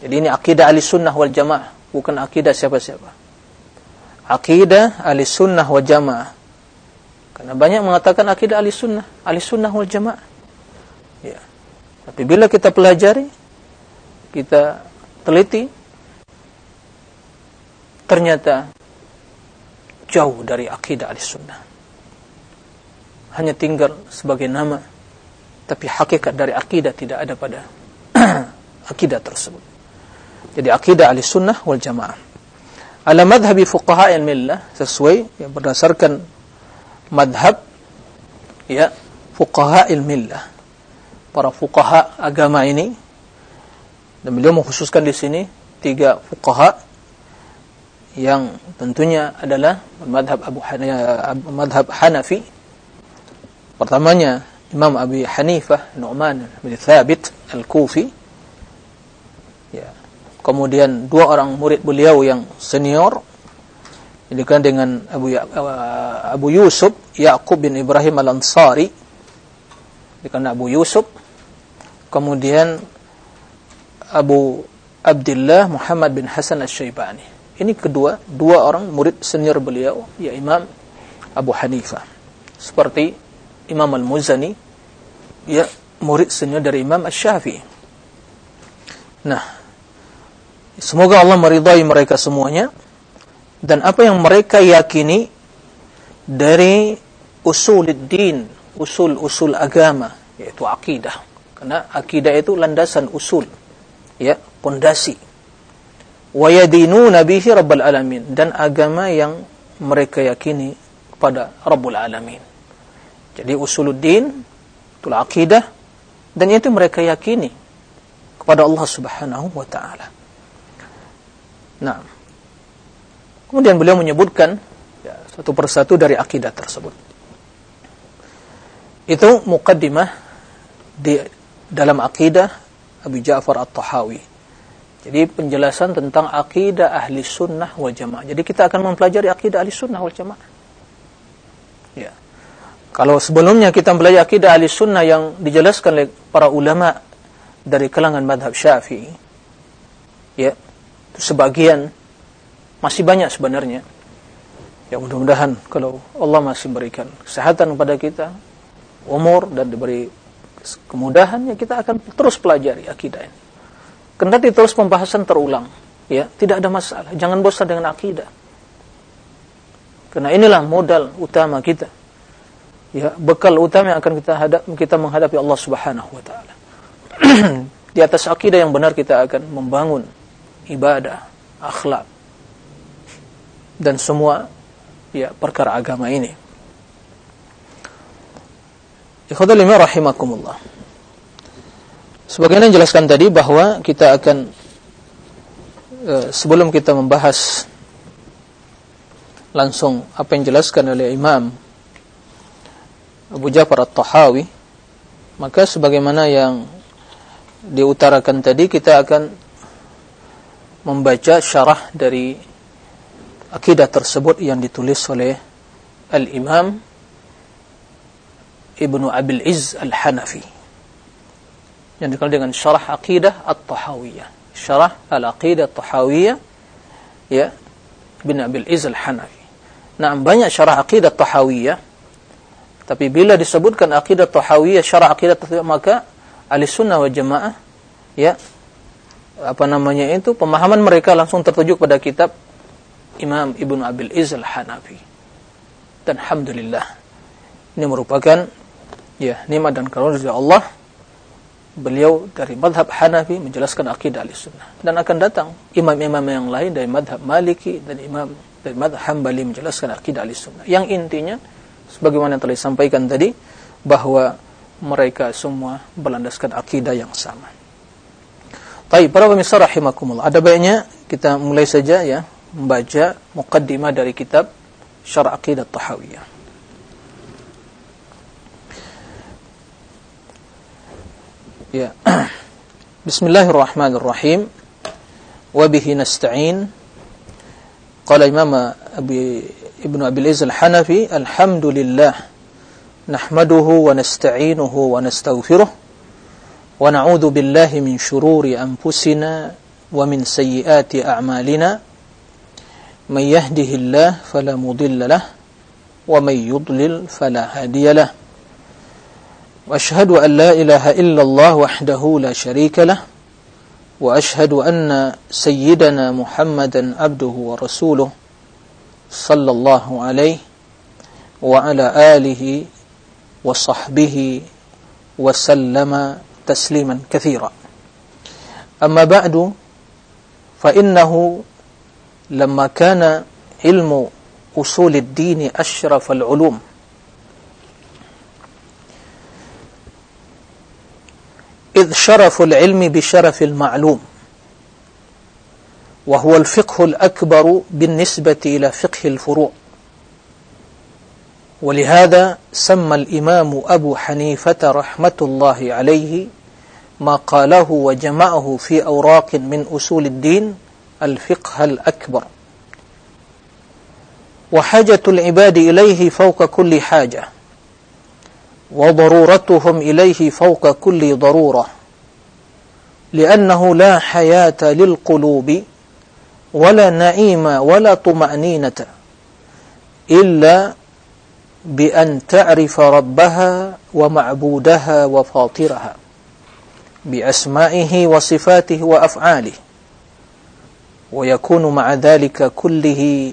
Jadi ini akidah ahli sunnah wal jamaah, bukan akidah siapa-siapa. Akidah ahli sunnah wal jamaah. Karena banyak mengatakan akidah ahli sunnah, ahli sunnah wal jamaah. Tapi bila kita pelajari, kita teliti, ternyata jauh dari akidah al-sunnah. Hanya tinggal sebagai nama, tapi hakikat dari akidah tidak ada pada [CLEARS THROAT] akidah tersebut. Jadi akidah al-sunnah wal jamaah. Ala madhabi fuqaha al-millah, sesuai yang berdasarkan madhab ya fuqaha al-millah. Para fuqaha agama ini dan beliau mengkhususkan di sini tiga fuqaha yang tentunya adalah madhab Abu Hanifa, madhab Hanafi. Pertamanya Imam Abi Hanifah Nu'man bin Thabit Al-Kufi. Ya. Kemudian dua orang murid beliau yang senior kan dengan Abu ya, Abu Yusuf Yaqub bin Ibrahim Al-Ansari. Kan Abu Yusuf. Kemudian Abu Abdullah Muhammad bin Hasan Al-Syaibani. Ini kedua, dua orang murid senior beliau, ya Imam Abu Hanifah. Seperti Imam Al-Muzani, ya murid senior dari Imam Al-Syafi'i. Nah, semoga Allah meridai mereka semuanya. Dan apa yang mereka yakini dari usul din, usul-usul agama, yaitu akidah. Karena akidah itu landasan usul, ya, pondasi. Wayadinuna bihi rabbal alamin. Dan agama yang mereka yakini kepada rabbul alamin. Jadi usuluddin itulah akidah. Dan itu mereka yakini kepada Allah Subhanahu wa taala. Nah kemudian beliau menyebutkan ya, satu persatu dari akidah tersebut. Itu mukaddimah di dalam akidah Abu Ja'far At-Tahawi jadi penjelasan tentang akidah ahli sunnah wal jamaah. Jadi kita akan mempelajari akidah ahli sunnah wal jamaah. Ya. Kalau sebelumnya kita mempelajari akidah ahli sunnah yang dijelaskan oleh para ulama dari kalangan madhab syafi'i. Ya. Sebagian masih banyak sebenarnya. Ya mudah-mudahan kalau Allah masih berikan kesehatan kepada kita, umur dan diberi kemudahan ya kita akan terus pelajari akidah ini. Kendati terus pembahasan terulang, ya, tidak ada masalah. Jangan bosan dengan akidah. Karena inilah modal utama kita. Ya, bekal utama yang akan kita hadap kita menghadapi Allah Subhanahu wa taala. [CLEARS THROAT] Di atas akidah yang benar kita akan membangun ibadah, akhlak dan semua ya perkara agama ini. Ikhwatul rahimakumullah. Sebagaimana jelaskan tadi bahwa kita akan e, sebelum kita membahas langsung apa yang dijelaskan oleh Imam Abu Ja'far At-Tahawi maka sebagaimana yang diutarakan tadi kita akan membaca syarah dari akidah tersebut yang ditulis oleh Al-Imam Ibnu Abil Izz Al-Hanafi yang dikenal dengan syarah aqidah at-tahawiyah. Syarah al-aqidah at-tahawiyah ya bin Abil Iz al-Hanafi. Nah, banyak syarah aqidah at-tahawiyah tapi bila disebutkan aqidah tahawiyah, syarah aqidah tahawiyah, maka ahli sunnah wa jamaah, ya, apa namanya itu, pemahaman mereka langsung tertuju pada kitab Imam Ibn Abil Iz al-Hanafi. Dan Alhamdulillah, ini merupakan, ya, nikmat dan karunia dari Allah, beliau dari madhab Hanafi menjelaskan akidah al-sunnah. Dan akan datang imam-imam yang lain dari madhab Maliki dan imam dari madhab Hambali menjelaskan akidah al-sunnah. Yang intinya sebagaimana yang telah disampaikan tadi bahwa mereka semua berlandaskan akidah yang sama. Baik, para pemirsa rahimakumullah. Ada baiknya kita mulai saja ya membaca muqaddimah dari kitab Syarah Aqidah Tahawiyah Ya. Bismillahirrahmanirrahim. Wa bihi nasta'in. Qala Imam Abi Ibnu Abi Al-Hanafi, alhamdulillah nahmaduhu wa nasta'inuhu wa nastaghfiruh wa na'udzu billahi min shururi anfusina wa min sayyiati a'malina. Man yahdihillahu fala mudilla lahu wa man yudlil fala hadiya lahu. وأشهد أن لا إله إلا الله وحده لا شريك له وأشهد أن سيدنا محمدا عبده ورسوله صلى الله عليه وعلى آله وصحبه وسلم تسليما كثيرا. أما بعد فإنه لما كان علم أصول الدين أشرف العلوم إذ شرف العلم بشرف المعلوم وهو الفقه الأكبر بالنسبة إلى فقه الفروع. ولهذا سمى الإمام أبو حنيفة رحمة الله عليه ما قاله وجمعه في أوراق من أصول الدين الفقه الأكبر. وحاجة العباد إليه فوق كل حاجة وضرورتهم إليه فوق كل ضرورة لأنه لا حياة للقلوب ولا نعيم ولا طمأنينة إلا بأن تعرف ربها ومعبودها وفاطرها بأسمائه وصفاته وأفعاله ويكون مع ذلك كله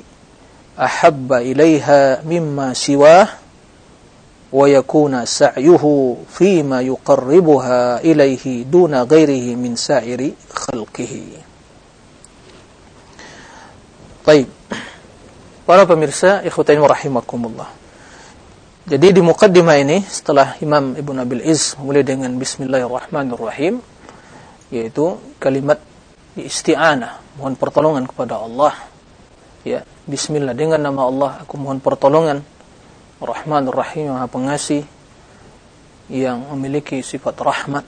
أحب إليها مما سواه ويكون سعيه فيما يقربها إليه دون غيره من سائر خلقه طيب Para pemirsa, ikhwatain rahimakumullah. Jadi di mukaddimah ini setelah Imam Ibnu Abil Iz mulai dengan bismillahirrahmanirrahim yaitu kalimat isti'anah, mohon pertolongan kepada Allah. Ya, bismillah dengan nama Allah aku mohon pertolongan. Rahmanur Rahim Maha Pengasih yang memiliki sifat rahmat.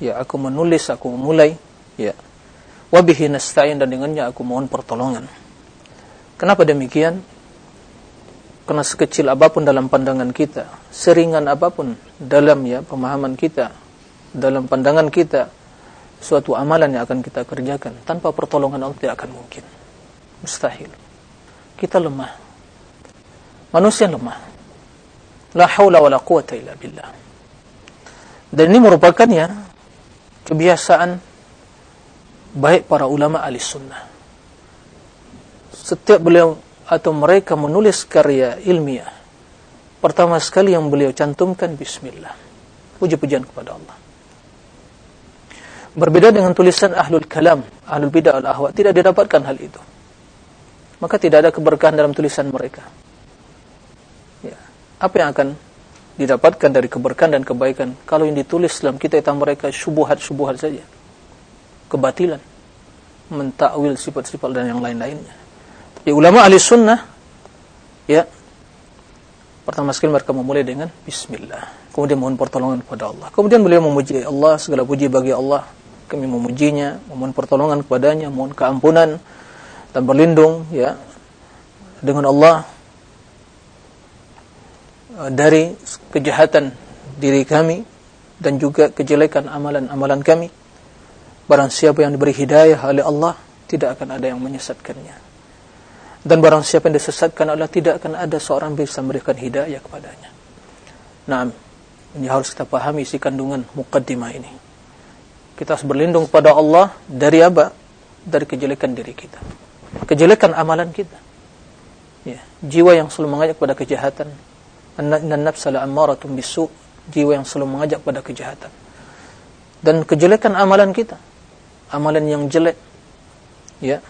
Ya, aku menulis, aku memulai, ya. Wabihi nasta'in dan dengannya aku mohon pertolongan. Kenapa demikian? Karena sekecil apa pun dalam pandangan kita, seringan apa pun dalam ya pemahaman kita, dalam pandangan kita, suatu amalan yang akan kita kerjakan tanpa pertolongan Allah tidak akan mungkin. Mustahil. Kita lemah. Manusia lemah. La haula wala quwata illa billah. Dan ini merupakan ya kebiasaan baik para ulama ahli sunnah. Setiap beliau atau mereka menulis karya ilmiah, pertama sekali yang beliau cantumkan bismillah. Puji-pujian kepada Allah. Berbeda dengan tulisan ahlul kalam, ahlul bidah al-ahwa, tidak didapatkan hal itu. Maka tidak ada keberkahan dalam tulisan mereka. Apa yang akan didapatkan dari keberkahan dan kebaikan kalau yang ditulis dalam kitab mereka syubuhat-syubuhat saja. Kebatilan. Mentakwil sifat-sifat dan yang lain-lainnya. Ya, ulama ahli sunnah ya pertama sekali mereka memulai dengan bismillah. Kemudian mohon pertolongan kepada Allah. Kemudian beliau memuji Allah, segala puji bagi Allah. Kami memujinya, memohon pertolongan kepadanya, mohon keampunan dan berlindung ya dengan Allah dari kejahatan diri kami dan juga kejelekan amalan-amalan kami. Barang siapa yang diberi hidayah oleh Allah, tidak akan ada yang menyesatkannya. Dan barang siapa yang disesatkan Allah tidak akan ada seorang bisa memberikan hidayah kepadanya. Nah, ini harus kita pahami isi kandungan mukaddimah ini. Kita harus berlindung kepada Allah dari apa? Dari kejelekan diri kita. Kejelekan amalan kita. Ya, jiwa yang selalu mengajak pada kejahatan. Inna nafsa la'ammaratun bisu. Jiwa yang selalu mengajak pada kejahatan. Dan kejelekan amalan kita. Amalan yang jelek. Ya,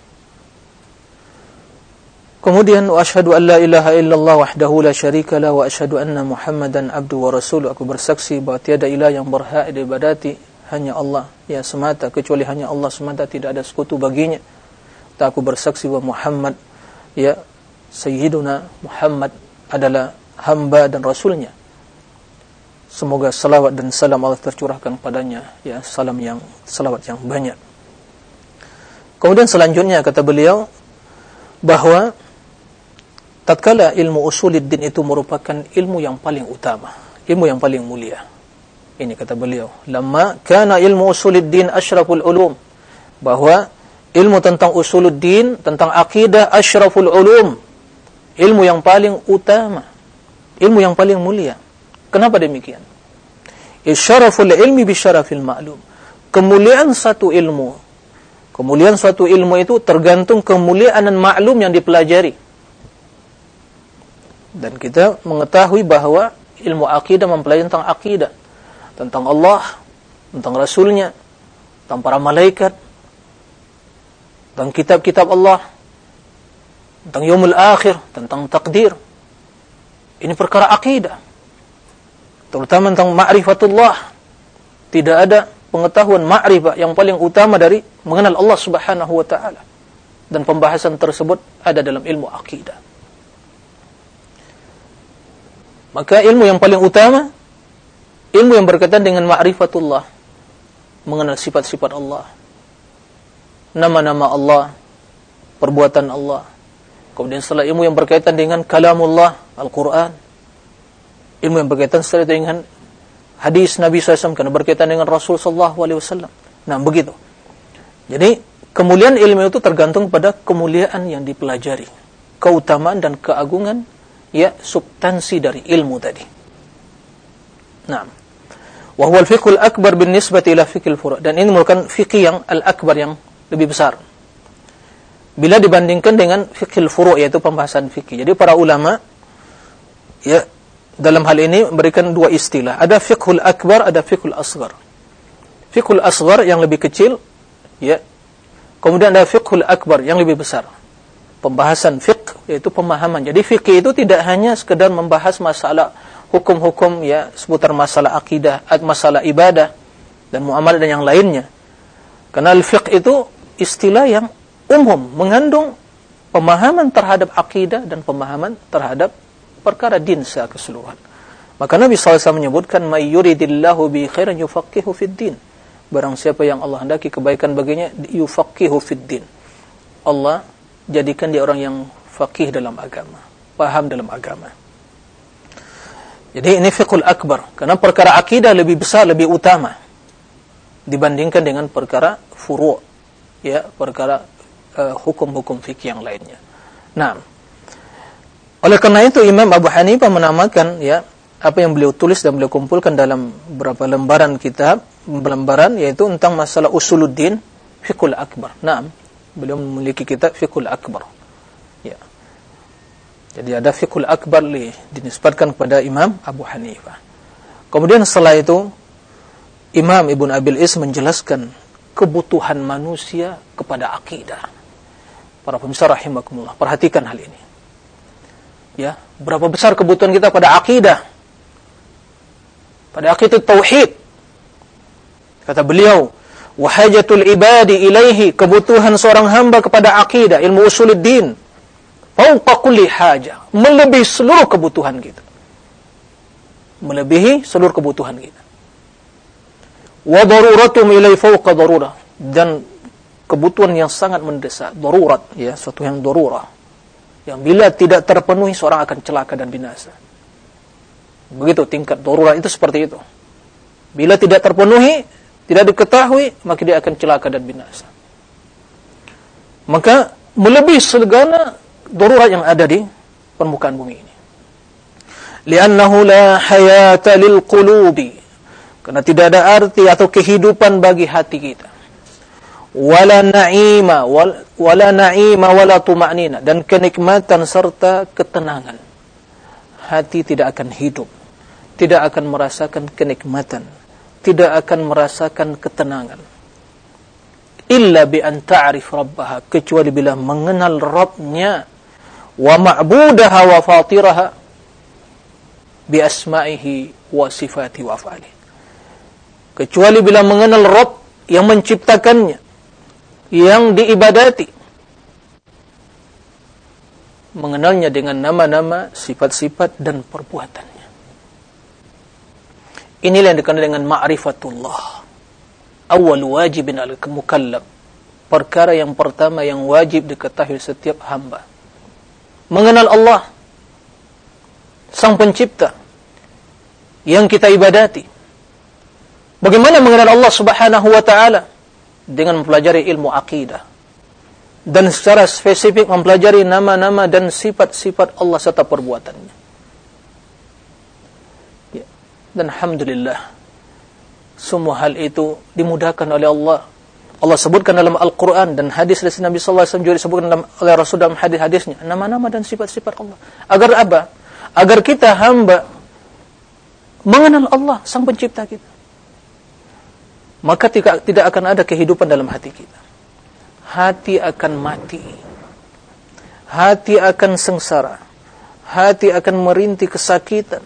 Kemudian wa asyhadu an la ilaha illallah wahdahu la syarika la wa asyhadu anna Muhammadan abdu wa rasuluh. Aku bersaksi bahwa tiada ilah yang berhak diibadati hanya Allah ya semata kecuali hanya Allah semata tidak ada sekutu baginya. Tak aku bersaksi bahwa Muhammad ya sayyiduna Muhammad adalah hamba dan rasulnya. Semoga salawat dan salam Allah tercurahkan padanya ya salam yang salawat yang banyak. Kemudian selanjutnya kata beliau bahwa tatkala ilmu usuluddin itu merupakan ilmu yang paling utama, ilmu yang paling mulia. Ini kata beliau, lama kana ilmu usuluddin asyraful ulum. Bahwa ilmu tentang usuluddin, tentang akidah asyraful ulum. Ilmu yang paling utama, ilmu yang paling mulia. Kenapa demikian? Isyaraful ilmi bisyarafil ma'lum. Kemuliaan satu ilmu, kemuliaan suatu ilmu itu tergantung kemuliaan dan maklum yang dipelajari Dan kita mengetahui bahwa ilmu akidah mempelajari tentang akidah, tentang Allah, tentang Rasulnya, tentang para malaikat, tentang kitab-kitab Allah, tentang yaumul akhir, tentang takdir. Ini perkara akidah. Terutama tentang ma'rifatullah. Tidak ada pengetahuan ma'rifah yang paling utama dari mengenal Allah Subhanahu wa taala. Dan pembahasan tersebut ada dalam ilmu akidah. Maka ilmu yang paling utama ilmu yang berkaitan dengan ma'rifatullah, mengenal sifat-sifat Allah, nama-nama Allah, perbuatan Allah. Kemudian setelah ilmu yang berkaitan dengan kalamullah, Al-Quran. Ilmu yang berkaitan setelah dengan hadis Nabi SAW, karena berkaitan dengan Rasul SAW. Nah, begitu. Jadi, kemuliaan ilmu itu tergantung pada kemuliaan yang dipelajari. Keutamaan dan keagungan, ya, substansi dari ilmu tadi. Nah, wahwal fiqhul akbar bin nisbati ila fiqhil furu' dan ini merupakan fikih yang al-akbar yang lebih besar bila dibandingkan dengan fikih furu' yaitu pembahasan fikih. Jadi para ulama ya dalam hal ini memberikan dua istilah. Ada fiqhul akbar, ada fiqhul asghar. Fiqhul asghar yang lebih kecil ya. Kemudian ada fiqhul akbar yang lebih besar. Pembahasan fiqh yaitu pemahaman. Jadi fikih itu tidak hanya sekedar membahas masalah hukum-hukum ya seputar masalah akidah, masalah ibadah dan muamalah dan yang lainnya. Karena fiqh itu istilah yang umum mengandung pemahaman terhadap akidah dan pemahaman terhadap perkara din secara keseluruhan. Maka Nabi SAW menyebutkan may yuridillahu bi khairan yufaqihu fid din. Barang siapa yang Allah hendaki kebaikan baginya yufaqihu fid din. Allah jadikan dia orang yang faqih dalam agama, paham dalam agama. Jadi ini fiqhul akbar karena perkara akidah lebih besar, lebih utama dibandingkan dengan perkara furu' ya, perkara Eh, hukum-hukum uh, fikih yang lainnya. Nah, oleh karena itu Imam Abu Hanifah menamakan ya apa yang beliau tulis dan beliau kumpulkan dalam beberapa lembaran kitab, lembaran yaitu tentang masalah usuluddin fikul akbar. Nah, beliau memiliki kitab fikul akbar. Ya. Jadi ada fikul akbar li dinisbatkan kepada Imam Abu Hanifah. Kemudian setelah itu Imam Ibn Abil Is menjelaskan kebutuhan manusia kepada akidah. Para pemirsa rahimakumullah, perhatikan hal ini. Ya, berapa besar kebutuhan kita pada akidah? Pada akidah tauhid. Kata beliau, wahajatul ibadi ilaihi, kebutuhan seorang hamba kepada akidah, ilmu usuluddin. Fauqa kulli haja, melebihi seluruh kebutuhan kita. Melebihi seluruh kebutuhan kita. Wa daruratum ilai fauqa darurah. Dan kebutuhan yang sangat mendesak, darurat ya, suatu yang darurah. Yang bila tidak terpenuhi seorang akan celaka dan binasa. Begitu tingkat darurat itu seperti itu. Bila tidak terpenuhi, tidak diketahui, maka dia akan celaka dan binasa. Maka melebihi segala darurat yang ada di permukaan bumi ini. Li'annahu la hayata lil qulubi. Karena tidak ada arti atau kehidupan bagi hati kita wala na'ima wala na'ima wala tuma'nina. Dan kenikmatan serta ketenangan. Hati tidak akan hidup. Tidak akan merasakan kenikmatan. Tidak akan merasakan ketenangan. Illa bi an ta'rif rabbaha. Kecuali bila mengenal Rabbnya. Wa ma'budaha wa fatiraha. Bi asma'ihi wa sifati wa af'ali kecuali bila mengenal Rabb yang menciptakannya yang diibadati mengenalnya dengan nama-nama, sifat-sifat dan perbuatannya. Inilah yang dikenal dengan ma'rifatullah. Awal wajibin al-mukallab. Perkara yang pertama yang wajib diketahui setiap hamba. Mengenal Allah. Sang pencipta. Yang kita ibadati. Bagaimana mengenal Allah subhanahu wa ta'ala? Dengan mempelajari ilmu akidah dan secara spesifik mempelajari nama-nama dan sifat-sifat Allah serta perbuatannya. Ya. Dan alhamdulillah semua hal itu dimudahkan oleh Allah. Allah sebutkan dalam Al-Quran dan hadis dari Nabi Sallallahu Alaihi Wasallam disebutkan dalam, oleh Rasul dalam hadis-hadisnya nama-nama dan sifat-sifat Allah. Agar apa? agar kita hamba mengenal Allah sang pencipta kita maka tidak tidak akan ada kehidupan dalam hati kita. Hati akan mati. Hati akan sengsara. Hati akan merintih kesakitan.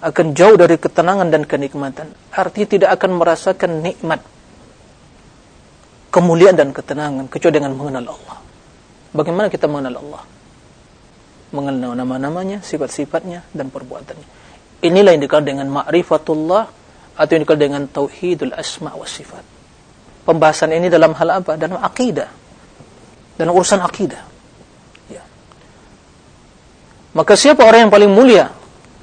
Akan jauh dari ketenangan dan kenikmatan. Artinya tidak akan merasakan nikmat kemuliaan dan ketenangan kecuali dengan mengenal Allah. Bagaimana kita mengenal Allah? Mengenal nama-namanya, sifat-sifatnya dan perbuatannya. Inilah yang dikenal dengan ma'rifatullah atau yang dikenal dengan tauhidul asma wa sifat. Pembahasan ini dalam hal apa? Dalam akidah. Dalam urusan akidah. Ya. Maka siapa orang yang paling mulia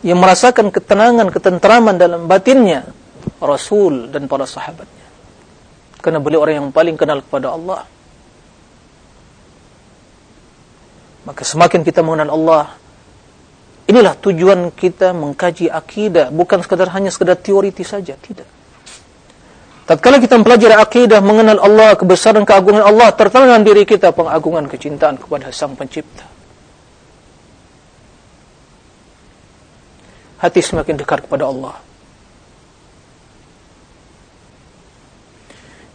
yang merasakan ketenangan, ketentraman dalam batinnya? Rasul dan para sahabatnya. Karena beliau orang yang paling kenal kepada Allah Maka semakin kita mengenal Allah, inilah tujuan kita mengkaji akidah, bukan sekadar hanya sekadar teoriti saja, tidak. Tatkala kita mempelajari akidah, mengenal Allah, kebesaran keagungan Allah, tertanam diri kita pengagungan kecintaan kepada Sang Pencipta. Hati semakin dekat kepada Allah.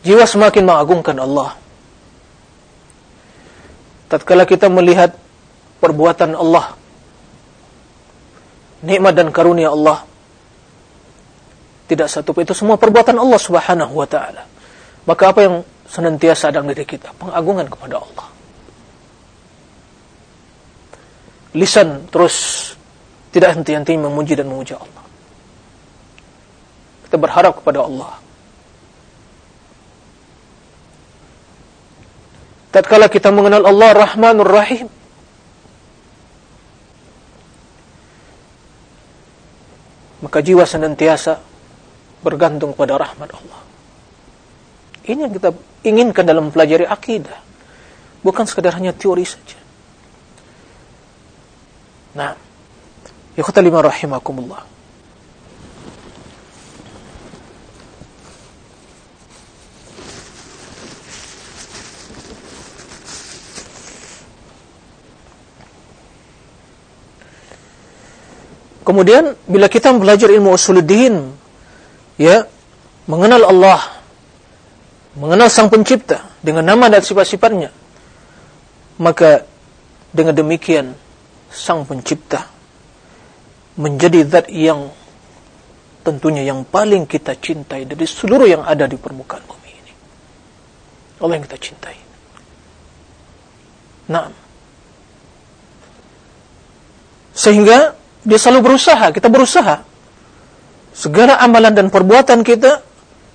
Jiwa semakin mengagungkan Allah. Tatkala kita melihat perbuatan Allah, nikmat dan karunia Allah, tidak satu itu semua perbuatan Allah Subhanahu wa taala. Maka apa yang senantiasa ada diri kita? Pengagungan kepada Allah. Lisan terus tidak henti-henti memuji dan memuja Allah. Kita berharap kepada Allah. tatkala kita mengenal Allah Rahmanur Rahim maka jiwa senantiasa bergantung pada rahmat Allah. Ini yang kita inginkan dalam pelajari akidah. Bukan sekadar hanya teori saja. Nah ya lima rahimakumullah Kemudian bila kita belajar ilmu usuluddin, ya, mengenal Allah, mengenal Sang Pencipta dengan nama dan sifat-sifatnya, maka dengan demikian Sang Pencipta menjadi zat yang tentunya yang paling kita cintai dari seluruh yang ada di permukaan bumi ini. Allah yang kita cintai. Nah, sehingga dia selalu berusaha, kita berusaha. Segala amalan dan perbuatan kita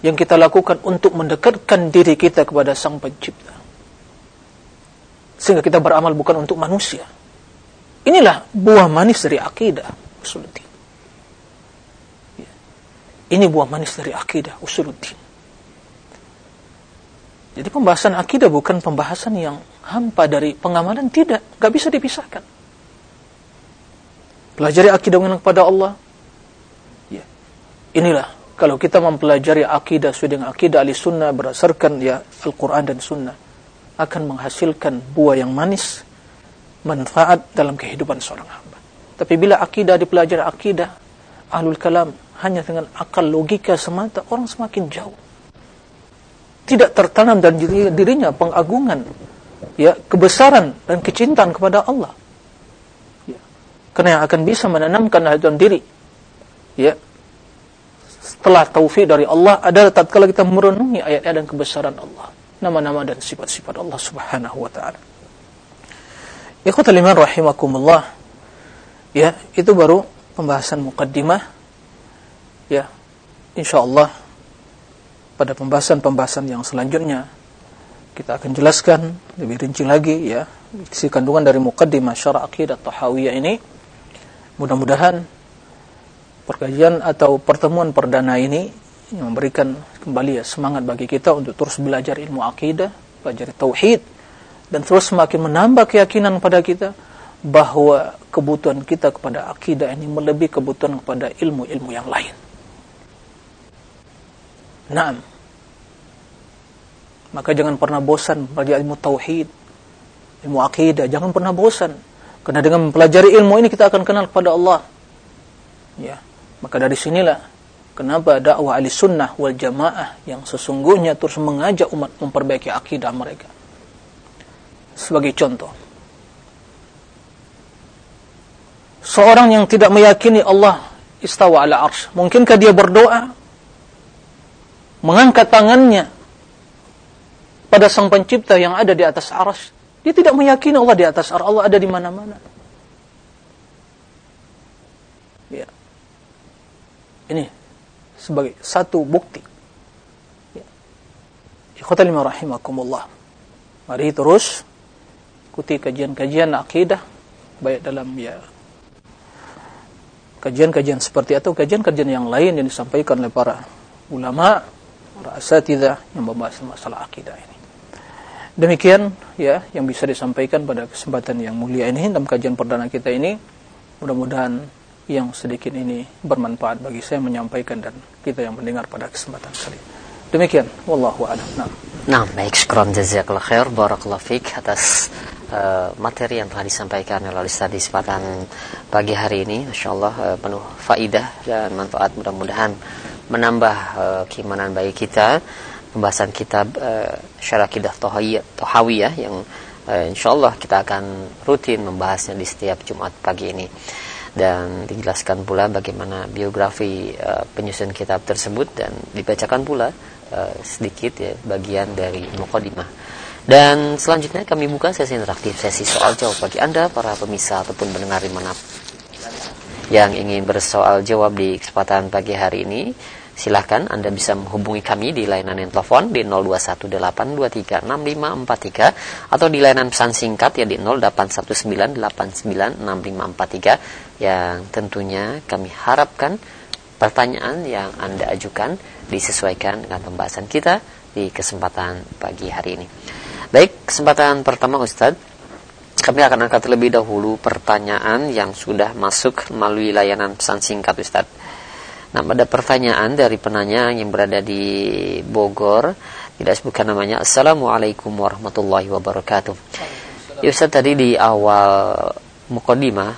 yang kita lakukan untuk mendekatkan diri kita kepada Sang Pencipta. Sehingga kita beramal bukan untuk manusia. Inilah buah manis dari akidah usuluddin. Ya. Ini buah manis dari akidah usuluddin. Jadi pembahasan akidah bukan pembahasan yang hampa dari pengamalan, tidak. Gak bisa dipisahkan. Pelajari akidah mengenal kepada Allah. Ya. Inilah kalau kita mempelajari akidah sesuai dengan akidah ahli sunnah berdasarkan ya Al-Quran dan sunnah akan menghasilkan buah yang manis manfaat dalam kehidupan seorang hamba. Tapi bila akidah dipelajari akidah ahlul kalam hanya dengan akal logika semata orang semakin jauh. Tidak tertanam dan dirinya pengagungan ya kebesaran dan kecintaan kepada Allah. Karena yang akan bisa menanamkan dalam diri ya setelah taufik dari Allah adalah tatkala kita merenungi ayat-ayat dan kebesaran Allah, nama-nama dan sifat-sifat Allah Subhanahu wa taala. Ikhwatul iman rahimakumullah. Ya, itu baru pembahasan mukaddimah. Ya, insyaallah pada pembahasan-pembahasan yang selanjutnya kita akan jelaskan lebih rinci lagi ya isi kandungan dari mukaddimah syara aqidah tahawiyah ini Mudah-mudahan perkajian atau pertemuan perdana ini memberikan kembali ya semangat bagi kita untuk terus belajar ilmu akidah, belajar tauhid dan terus semakin menambah keyakinan pada kita bahwa kebutuhan kita kepada akidah ini melebihi kebutuhan kepada ilmu-ilmu yang lain. Naam. Maka jangan pernah bosan belajar ilmu tauhid, ilmu akidah, jangan pernah bosan Karena dengan mempelajari ilmu ini kita akan kenal kepada Allah. Ya, maka dari sinilah kenapa dakwah ahli sunnah wal jamaah yang sesungguhnya terus mengajak umat memperbaiki akidah mereka. Sebagai contoh, seorang yang tidak meyakini Allah istawa ala arsh, mungkinkah dia berdoa mengangkat tangannya pada sang pencipta yang ada di atas arsy? Dia tidak meyakini Allah di atas arsy, Allah ada di mana-mana. Ya. Ini sebagai satu bukti. Ya. Rahimakumullah. Mari terus ikuti kajian-kajian akidah baik dalam ya kajian-kajian seperti atau kajian-kajian yang lain yang disampaikan oleh para ulama, para asatidzah yang membahas masalah akidah. Demikian ya yang bisa disampaikan pada kesempatan yang mulia ini dalam kajian perdana kita ini. Mudah-mudahan yang sedikit ini bermanfaat bagi saya menyampaikan dan kita yang mendengar pada kesempatan kali. Demikian, wallahu a'lam. Nah. nah, baik, syukran jazakallahu khair, barakallahu fik atas uh, materi yang telah disampaikan oleh Ustaz di kesempatan pagi hari ini. Insyaallah uh, penuh faidah dan manfaat mudah-mudahan menambah uh, keimanan bagi kita. Pembahasan kitab uh, Syarah Kidah Tohawiyah yang uh, insyaallah kita akan rutin membahasnya di setiap Jumat pagi ini dan dijelaskan pula bagaimana biografi uh, penyusun kitab tersebut dan dibacakan pula uh, sedikit ya bagian dari mukadimah. Dan selanjutnya kami buka sesi interaktif, sesi soal jawab bagi Anda para pemirsa ataupun pendengar di mana yang ingin bersoal jawab di kesempatan pagi hari ini silahkan Anda bisa menghubungi kami di layanan yang telepon di 0218236543 atau di layanan pesan singkat ya di 0819896543 yang tentunya kami harapkan pertanyaan yang Anda ajukan disesuaikan dengan pembahasan kita di kesempatan pagi hari ini. Baik, kesempatan pertama Ustadz kami akan angkat terlebih dahulu pertanyaan yang sudah masuk melalui layanan pesan singkat Ustadz. Nah, ada pertanyaan dari penanya yang berada di Bogor, tidak sebutkan namanya. Assalamualaikum warahmatullahi wabarakatuh. Ya Ustaz tadi di awal mukodimah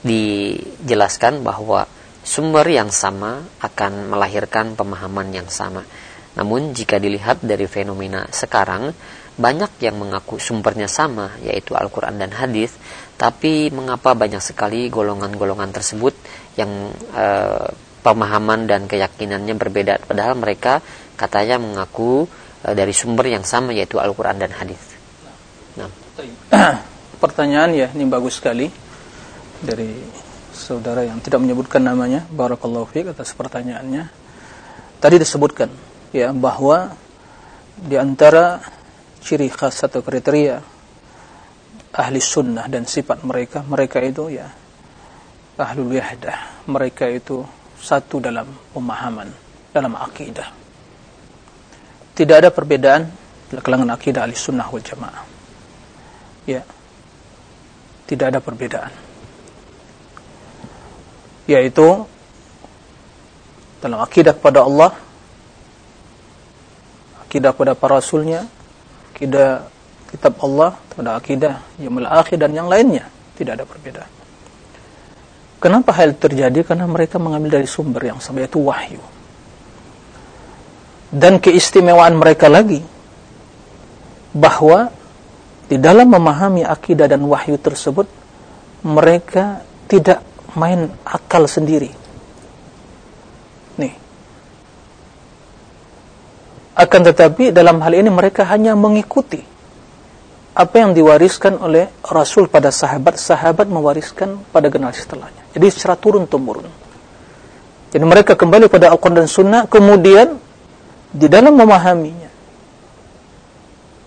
dijelaskan bahwa sumber yang sama akan melahirkan pemahaman yang sama. Namun jika dilihat dari fenomena sekarang, banyak yang mengaku sumbernya sama, yaitu Al-Quran dan Hadis, tapi mengapa banyak sekali golongan-golongan tersebut yang uh, pemahaman dan keyakinannya berbeda padahal mereka katanya mengaku e, dari sumber yang sama yaitu Al-Qur'an dan hadis. Nah. [CLEARS THROAT] Pertanyaan ya ini bagus sekali dari saudara yang tidak menyebutkan namanya. Barakallahu fiik atas pertanyaannya. Tadi disebutkan ya bahwa di antara ciri khas atau kriteria ahli sunnah dan sifat mereka mereka itu ya ahlul yahdah mereka itu satu dalam pemahaman, dalam akidah. Tidak ada perbedaan kalangan akidah ahli sunnah wal jamaah. Ya, tidak ada perbedaan. Yaitu dalam akidah kepada Allah, akidah kepada para rasulnya, akidah kitab Allah, pada akidah yang akhir dan yang lainnya. Tidak ada perbedaan. Kenapa hal terjadi? Karena mereka mengambil dari sumber yang sama yaitu wahyu. Dan keistimewaan mereka lagi bahwa di dalam memahami akidah dan wahyu tersebut mereka tidak main akal sendiri. Nih. Akan tetapi dalam hal ini mereka hanya mengikuti apa yang diwariskan oleh Rasul pada sahabat, sahabat mewariskan pada generasi setelahnya. Jadi secara turun-temurun. Jadi mereka kembali pada Al-Quran dan Sunnah, kemudian di dalam memahaminya,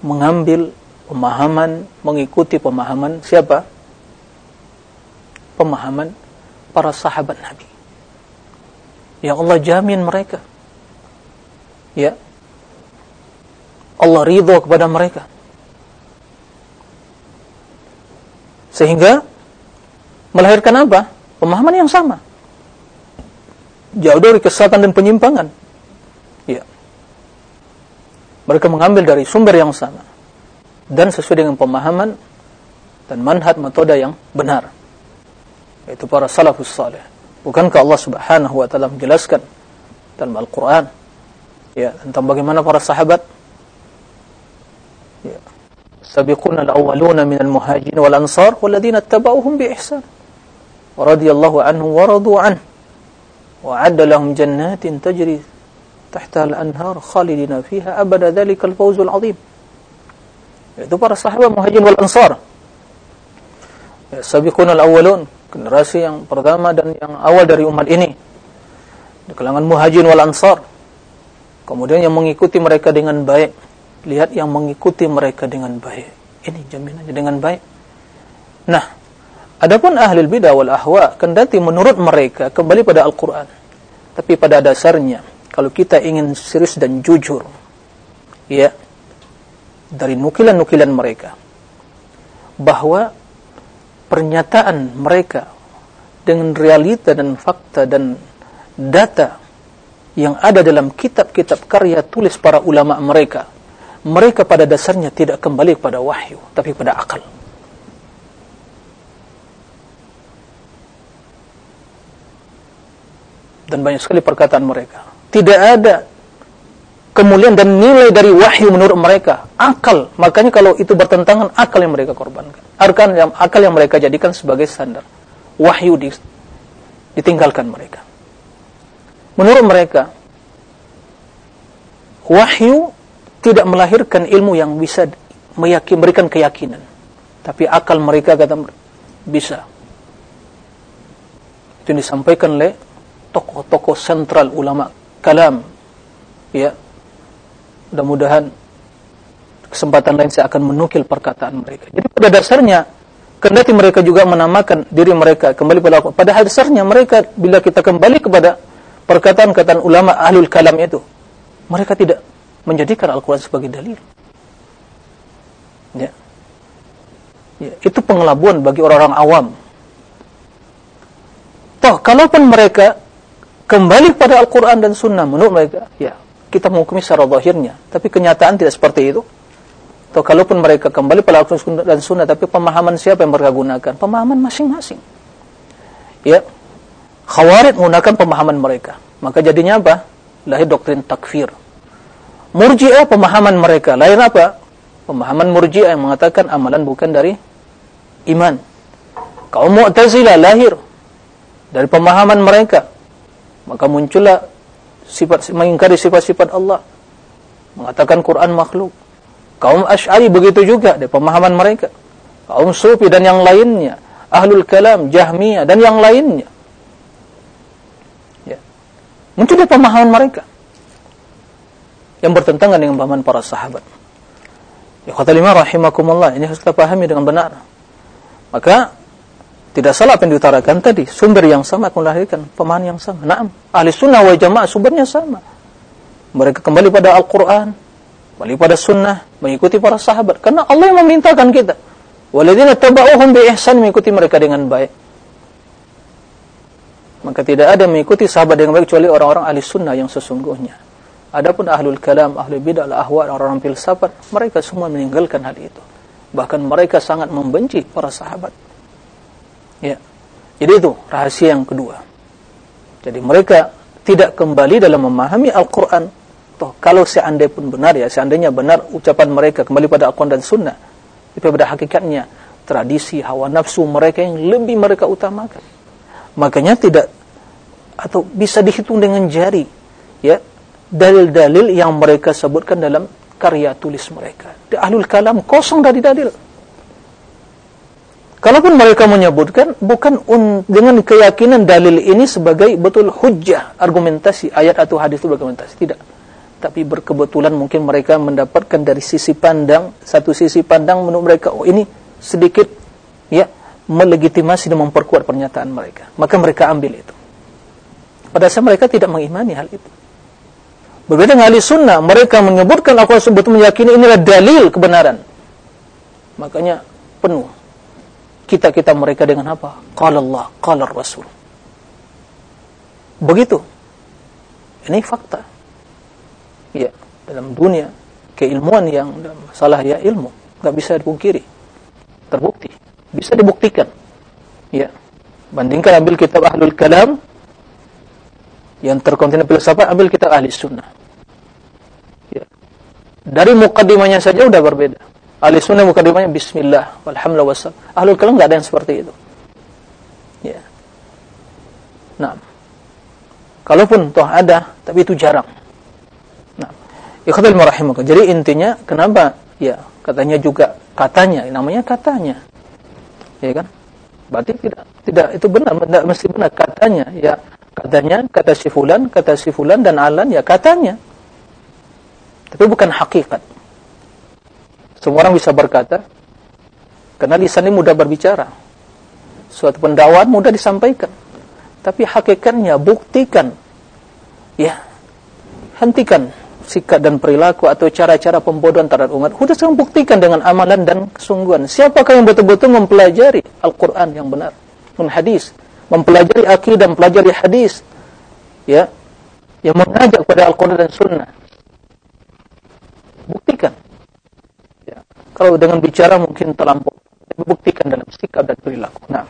mengambil pemahaman, mengikuti pemahaman siapa? Pemahaman para sahabat Nabi. Yang Allah jamin mereka. Ya. Allah ridho kepada mereka. Sehingga melahirkan apa? Pemahaman yang sama. Jauh dari kesesatan dan penyimpangan. Ya. Mereka mengambil dari sumber yang sama. Dan sesuai dengan pemahaman dan manhaj metode yang benar yaitu para salafus saleh bukankah Allah Subhanahu wa taala menjelaskan dalam Al-Qur'an ya tentang bagaimana para sahabat ya sabiquna al-awwaluna minal muhajirin wal ansar walladzina ittaba'uuhum bi ihsan radhiyallahu anhum wa radu an wa 'adda lahum jannatin tajri tahta al-anhar khalidina fiha abada dzalikal fawzul 'adzim itu para sahabat muhajirin wal ansar. Sabiqun al-awwalun generasi yang pertama dan yang awal dari umat ini. Di kalangan muhajirin wal ansar. Kemudian yang mengikuti mereka dengan baik lihat yang mengikuti mereka dengan baik. Ini jaminannya dengan baik. Nah adapun ahli bidah wal ahwa kendati menurut mereka kembali pada Al-Qur'an tapi pada dasarnya kalau kita ingin serius dan jujur ya dari nukilan-nukilan mereka bahwa pernyataan mereka dengan realita dan fakta dan data yang ada dalam kitab-kitab karya tulis para ulama mereka mereka pada dasarnya tidak kembali pada wahyu tapi pada akal. Dan banyak sekali perkataan mereka. Tidak ada kemuliaan dan nilai dari wahyu menurut mereka. Akal. Makanya kalau itu bertentangan akal yang mereka korbankan. Akal yang akal yang mereka jadikan sebagai standar. Wahyu di, ditinggalkan mereka. Menurut mereka wahyu tidak melahirkan ilmu yang bisa meyakin memberikan keyakinan. Tapi akal mereka kata bisa. Itu disampaikan oleh tokoh-tokoh sentral ulama kalam. Ya. Mudah-mudahan kesempatan lain saya akan menukil perkataan mereka. Jadi pada dasarnya kendati mereka juga menamakan diri mereka kembali pada pada dasarnya mereka bila kita kembali kepada perkataan-perkataan ulama ahlul kalam itu mereka tidak menjadikan Al-Qur'an sebagai dalil. Ya. ya. itu pengelabuan bagi orang-orang awam. Toh, kalaupun mereka kembali pada Al-Quran dan Sunnah menurut mereka, ya kita menghukumi secara zahirnya, tapi kenyataan tidak seperti itu. Atau kalaupun mereka kembali pada Al-Quran dan Sunnah, tapi pemahaman siapa yang mereka gunakan? Pemahaman masing-masing. Ya, Khawarid menggunakan pemahaman mereka. Maka jadinya apa? Lahir doktrin takfir. Murji'ah pemahaman mereka. Lahir apa? Pemahaman murji'ah yang mengatakan amalan bukan dari iman. Kaum Mu'tazilah lahir dari pemahaman mereka. Maka muncullah sifat mengingkari sifat-sifat Allah mengatakan Quran makhluk kaum Asy'ari begitu juga dari pemahaman mereka kaum Sufi dan yang lainnya Ahlul Kalam Jahmiyah dan yang lainnya ya muncul dari pemahaman mereka yang bertentangan dengan pemahaman para sahabat ya kata lima rahimakumullah ini harus kita pahami dengan benar maka tidak salah apa yang diutarakan tadi. Sumber yang sama akan melahirkan pemahaman yang sama. Naam. Ahli sunnah wal jamaah sumbernya sama. Mereka kembali pada Al-Quran. Kembali pada sunnah. Mengikuti para sahabat. Karena Allah yang memintakan kita. Waladina taba'uhum bi ihsan mengikuti mereka dengan baik. Maka tidak ada mengikuti sahabat dengan baik kecuali orang-orang ahli sunnah yang sesungguhnya. Adapun ahlul kalam, ahli bid'ah, ahwa, orang-orang filsafat, mereka semua meninggalkan hal itu. Bahkan mereka sangat membenci para sahabat. Ya. Jadi itu rahasia yang kedua. Jadi mereka tidak kembali dalam memahami Al-Quran. Toh kalau seandainya pun benar ya, seandainya benar ucapan mereka kembali pada Al-Quran dan Sunnah. Tapi pada hakikatnya tradisi hawa nafsu mereka yang lebih mereka utamakan. Makanya tidak atau bisa dihitung dengan jari ya dalil-dalil yang mereka sebutkan dalam karya tulis mereka. Di ahlul kalam kosong dari dalil. Kalaupun mereka menyebutkan bukan un, dengan keyakinan dalil ini sebagai betul hujjah argumentasi ayat atau hadis itu argumentasi tidak. Tapi berkebetulan mungkin mereka mendapatkan dari sisi pandang satu sisi pandang menurut mereka oh ini sedikit ya melegitimasi dan memperkuat pernyataan mereka. Maka mereka ambil itu. Pada saat mereka tidak mengimani hal itu. Berbeda dengan ahli sunnah, mereka menyebutkan aku sebut meyakini inilah dalil kebenaran. Makanya penuh kita-kita mereka dengan apa? Qala Allah, qala Rasul. Begitu. Ini fakta. Ya, dalam dunia keilmuan yang dalam masalah ya ilmu nggak bisa dipungkiri. Terbukti. bisa dibuktikan. Ya. Bandingkan ambil kitab Ahlul Kalam yang terkonten filsafat, ambil kitab Ahli Sunnah. Dari mukadimahnya saja udah berbeda. Ahli Sunnah mukadimahnya Bismillah, Alhamdulillah, wassalam. Ahlul Kalam nggak ada yang seperti itu. Ya. Nah, kalaupun toh ada, tapi itu jarang. Nah, ikhwatul marahimakum. Jadi intinya kenapa ya katanya juga katanya, namanya katanya. Ya kan? Berarti tidak tidak itu benar, tidak mesti benar katanya. Ya, katanya kata si fulan, kata si fulan dan alan ya katanya. Tapi bukan hakikat. Semua orang bisa berkata karena lisan ini mudah berbicara. Suatu pendakwaan mudah disampaikan. Tapi hakikatnya buktikan. Ya. Hentikan sikap dan perilaku atau cara-cara pembodohan terhadap umat. Sudah saya buktikan dengan amalan dan kesungguhan. Siapakah yang betul-betul mempelajari Al-Quran yang benar? Dan hadis. Mempelajari akidah, mempelajari hadis. Ya. Yang mengajak pada Al-Quran dan Sunnah. Buktikan. Ya. Kalau dengan bicara mungkin terlampau. Buktikan dalam sikap dan perilaku. Nah.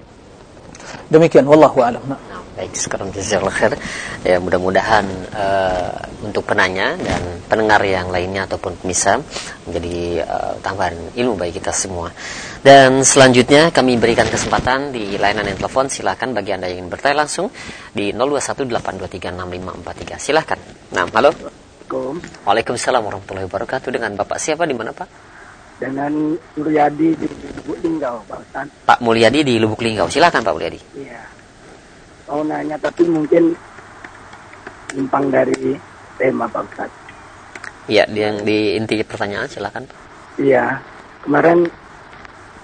Demikian. Wallahu a'lam. Nah. Baik, sekarang jazakallah khair. Ya, mudah-mudahan uh, untuk penanya dan pendengar yang lainnya ataupun pemirsa menjadi uh, tambahan ilmu bagi kita semua. Dan selanjutnya kami berikan kesempatan di layanan yang telepon. Silakan bagi Anda yang ingin bertanya langsung di 0218236543. Silakan. Nah, halo. Assalamualaikum. Waalaikumsalam warahmatullahi wabarakatuh. Dengan Bapak siapa di mana, Pak? Dengan Suryadi di Lubuk Linggau, Pak Ustaz. Pak Mulyadi di Lubuk Linggau. Silakan Pak Mulyadi. Iya. Mau nanya tapi mungkin simpang dari tema Pak Ustaz. Iya, yang di inti pertanyaan silakan. Pak. Iya. Kemarin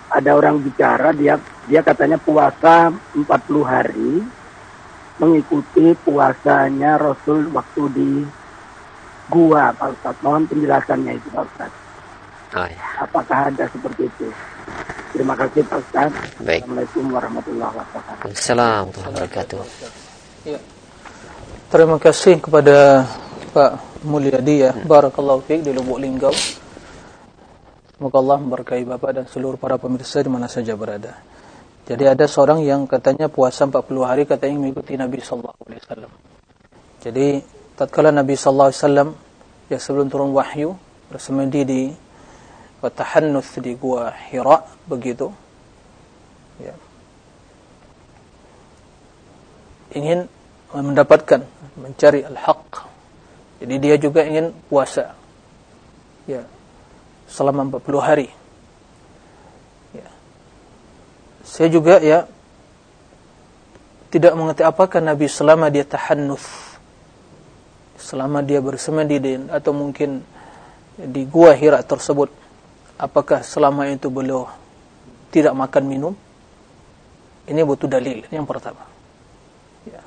ada orang bicara dia dia katanya puasa 40 hari mengikuti puasanya Rasul waktu di gua Pak Ustaz. Mohon penjelasannya itu Pak Ustaz. Oh ya. Apakah ada seperti itu? Terima kasih Pak Ustaz. Baik. Assalamualaikum warahmatullahi wabarakatuh. Waalaikumsalam warahmatullahi wabarakatuh. Ya. Terima kasih kepada Pak Mulyadi ya. Barakallahu fiik di Lubuk Linggau. Semoga Allah memberkahi Bapak dan seluruh para pemirsa di mana saja berada. Jadi ada seorang yang katanya puasa 40 hari katanya mengikuti Nabi sallallahu alaihi wasallam. Jadi tatkala Nabi sallallahu alaihi wasallam ya sebelum turun wahyu bersemedi di Watahannuth di gua Hira begitu ya. ingin mendapatkan mencari al-haq jadi dia juga ingin puasa ya selama 40 hari ya. saya juga ya tidak mengerti apakah Nabi selama dia tahannuth selama dia bersemedi di, atau mungkin di gua Hira tersebut apakah selama itu beliau tidak makan minum ini butuh dalil yang pertama ya.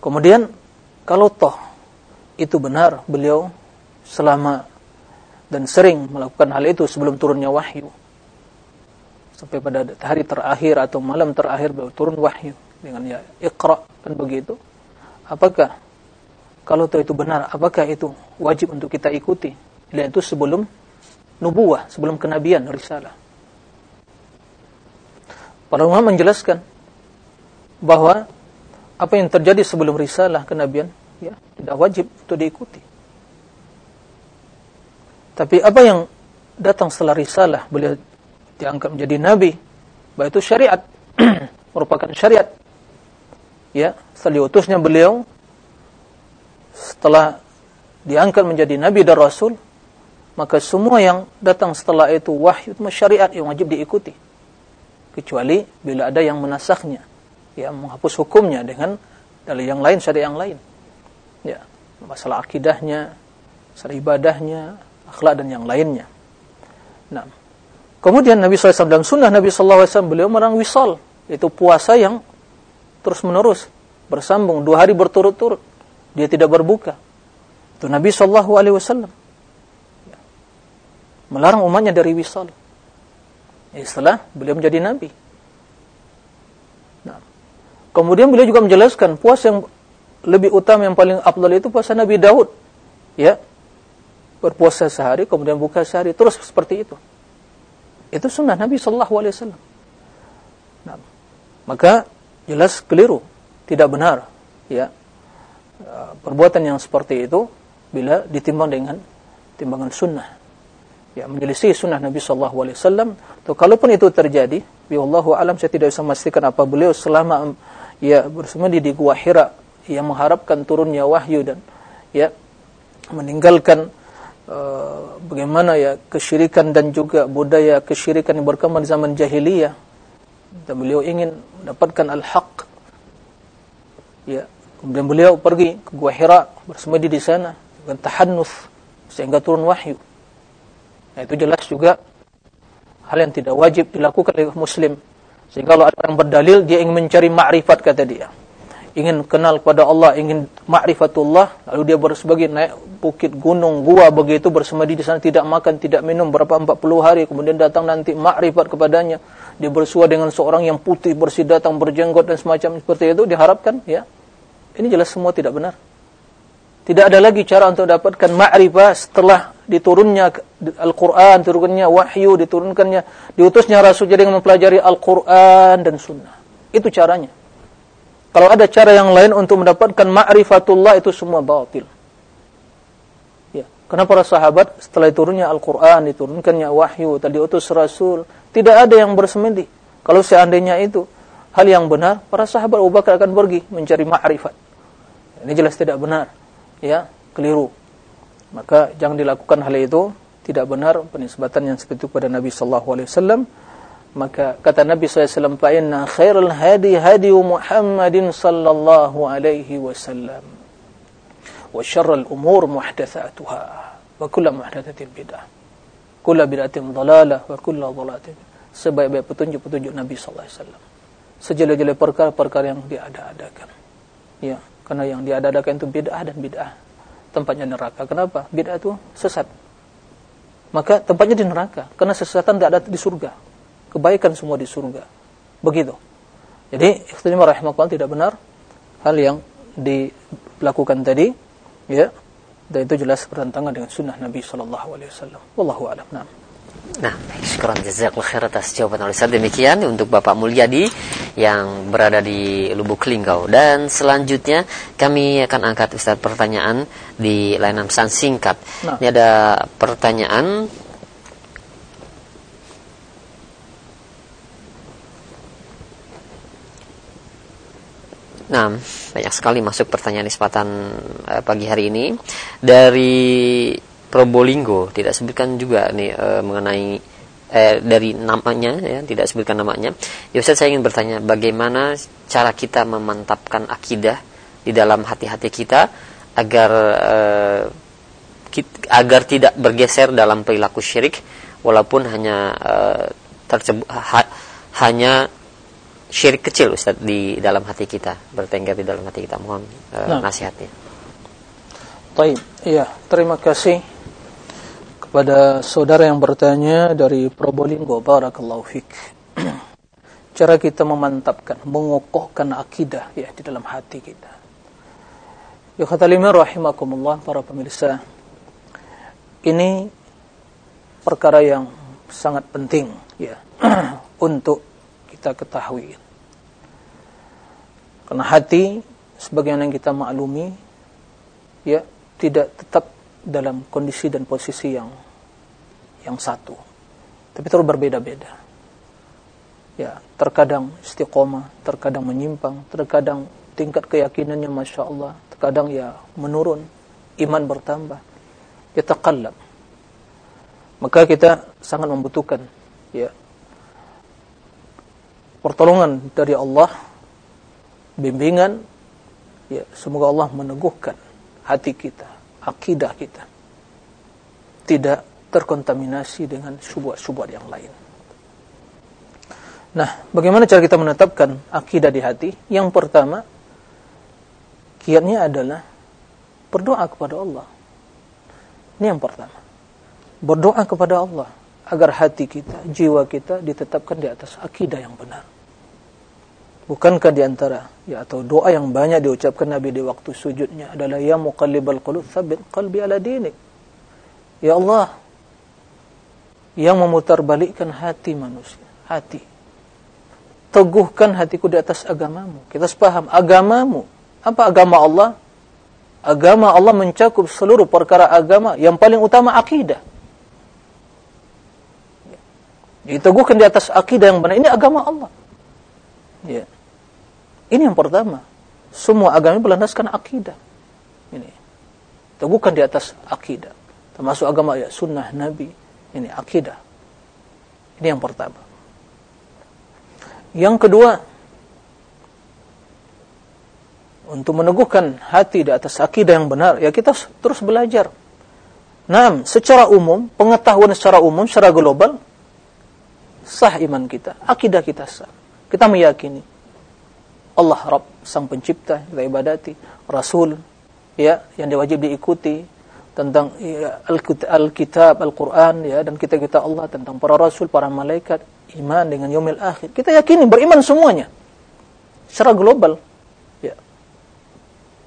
kemudian kalau toh itu benar beliau selama dan sering melakukan hal itu sebelum turunnya wahyu sampai pada hari terakhir atau malam terakhir beliau turun wahyu dengan ya iqra kan begitu apakah kalau toh itu benar apakah itu wajib untuk kita ikuti dan itu sebelum nubuah, sebelum kenabian, risalah. Para ulama menjelaskan bahwa apa yang terjadi sebelum risalah kenabian ya tidak wajib untuk diikuti. Tapi apa yang datang setelah risalah beliau diangkat menjadi nabi, bahwa itu syariat [CLEARS THROAT] merupakan syariat. Ya, setelah diutusnya beliau setelah diangkat menjadi nabi dan rasul, maka semua yang datang setelah itu wahyu syariat yang wajib diikuti. Kecuali bila ada yang menasahnya ya menghapus hukumnya dengan dalil yang lain syariat yang lain. Ya masalah akidahnya masalah ibadahnya akhlak dan yang lainnya. Nah kemudian Nabi SAW dalam sunnah Nabi SAW beliau merang wisal itu puasa yang terus menerus bersambung dua hari berturut-turut dia tidak berbuka itu Nabi SAW melarang umatnya dari wisal. Setelah beliau menjadi nabi. Nah, kemudian beliau juga menjelaskan puasa yang lebih utama yang paling afdal itu puasa Nabi Daud. Ya. Berpuasa sehari kemudian buka sehari terus seperti itu. Itu sunnah Nabi sallallahu alaihi wasallam. Nah, maka jelas keliru, tidak benar, ya. Perbuatan yang seperti itu bila ditimbang dengan timbangan sunnah. Ya, menyelisih sunnah Nabi sallallahu alaihi wasallam. Tuh kalaupun itu terjadi, bi wallahu alam saya tidak bisa memastikan apa beliau selama ya bersemedi di gua Hira yang mengharapkan turunnya wahyu dan ya meninggalkan uh, bagaimana ya kesyirikan dan juga budaya kesyirikan yang berkembang zaman jahiliyah dan beliau ingin mendapatkan al-haq ya kemudian beliau pergi ke gua Hira bersemedi di sana dengan tahannuf sehingga turun wahyu. Nah, itu jelas juga hal yang tidak wajib dilakukan oleh muslim. Sehingga kalau ada orang berdalil dia ingin mencari ma'rifat kata dia. Ingin kenal kepada Allah, ingin ma'rifatullah, lalu dia bersebagai naik bukit gunung gua begitu bersemadi di sana tidak makan, tidak minum berapa 40 hari kemudian datang nanti ma'rifat kepadanya. Dia bersua dengan seorang yang putih bersih datang berjenggot dan semacam seperti itu diharapkan ya. Ini jelas semua tidak benar. Tidak ada lagi cara untuk dapatkan ma'rifah setelah diturunnya Al-Quran, turunnya wahyu, diturunkannya, diutusnya Rasul jadi mempelajari Al-Quran dan Sunnah. Itu caranya. Kalau ada cara yang lain untuk mendapatkan ma'rifatullah itu semua batil. Ya. Karena para sahabat setelah turunnya Al-Quran, diturunkannya wahyu, tadi utus Rasul, tidak ada yang bersemedi. Kalau seandainya itu hal yang benar, para sahabat Abu Bakar akan pergi mencari ma'rifat. Ini jelas tidak benar ya keliru. Maka jangan dilakukan hal itu, tidak benar penisbatan yang seperti itu kepada Nabi sallallahu alaihi wasallam. Maka kata Nabi SAW, "Fa'inna khairul hadi hadi Muhammadin sallallahu alaihi wasallam. Wa syarrul umur muhdatsatuha, wa kullu muhdatsatin bid'ah. Kullu bid'atin dhalalah wa kullu dhalalatin." Sebaik-baik petunjuk-petunjuk Nabi alaihi wasallam. Sejelek-jelek perkara-perkara yang diada-adakan. Ya. Karena yang diadakan itu bid'ah dan bid'ah. Tempatnya neraka. Kenapa? Bid'ah itu sesat. Maka tempatnya di neraka. Karena sesatan tidak ada di surga. Kebaikan semua di surga. Begitu. Jadi, ikhtimah rahimahullah tidak benar hal yang dilakukan tadi. Ya. Dan itu jelas bertentangan dengan sunnah Nabi Wasallam. Wallahu a'lam. Nah. Syukuran jazakallahu khair atas jawaban oleh Ustaz. Demikian untuk Bapak Mulyadi yang berada di Lubuk Linggau. Dan selanjutnya kami akan angkat Ustaz pertanyaan di layanan pesan singkat. Nah. Ini ada pertanyaan Nah, banyak sekali masuk pertanyaan di kesempatan uh, pagi hari ini dari Probolinggo tidak sebutkan juga nih e, mengenai eh, dari namanya ya tidak sebutkan namanya. Ya Ustaz saya ingin bertanya bagaimana cara kita memantapkan akidah di dalam hati-hati kita agar eh, agar tidak bergeser dalam perilaku syirik walaupun hanya eh, tercebut ha, hanya syirik kecil Ustaz di dalam hati kita bertengger di dalam hati kita mohon eh, nah. nasihatnya. Baik, iya terima kasih pada saudara yang bertanya dari Probolinggo barakallahu fik. [CLEARS THROAT] Cara kita memantapkan mengokohkan akidah ya di dalam hati kita. Ya kata lima rahimakumullah para pemirsa. Ini perkara yang sangat penting ya [CLEARS THROAT] untuk kita ketahui. Karena hati sebagaimana yang kita maklumi ya tidak tetap dalam kondisi dan posisi yang yang satu. Tapi terus berbeda-beda. Ya, terkadang istiqomah, terkadang menyimpang, terkadang tingkat keyakinannya Masya Allah, terkadang ya menurun, iman bertambah. Ya taqallab. Maka kita sangat membutuhkan ya pertolongan dari Allah, bimbingan, ya semoga Allah meneguhkan hati kita, akidah kita. Tidak terkontaminasi dengan syubhat-syubhat yang lain. Nah, bagaimana cara kita menetapkan akidah di hati? Yang pertama, kiatnya adalah berdoa kepada Allah. Ini yang pertama. Berdoa kepada Allah agar hati kita, jiwa kita ditetapkan di atas akidah yang benar. Bukankah di antara ya atau doa yang banyak diucapkan Nabi di waktu sujudnya adalah ya muqallibal qulub tsabbit qalbi ala dinik. Ya Allah, yang memutarbalikkan hati manusia, hati. teguhkan hatiku di atas agamamu. Kita harus paham agamamu. Apa agama Allah? Agama Allah mencakup seluruh perkara agama. Yang paling utama akidah. Diteguhkan di atas akidah yang benar. Ini agama Allah. Ya. Ini yang pertama. Semua agama berlandaskan akidah. Ini. Teguhkan di atas akidah. Termasuk agama ya sunnah Nabi. Ini akidah. Ini yang pertama. Yang kedua, untuk meneguhkan hati di atas akidah yang benar, ya kita terus belajar. Nah, secara umum, pengetahuan secara umum, secara global, sah iman kita, akidah kita sah. Kita meyakini Allah Rabb, Sang Pencipta, kita ibadati, Rasul, ya, yang diwajib diikuti, tentang Alkitab, Al-Quran, ya, dan kita-kita Allah, tentang para Rasul, para malaikat, iman dengan yomil akhir. Kita yakini, beriman semuanya. Secara global. Ya.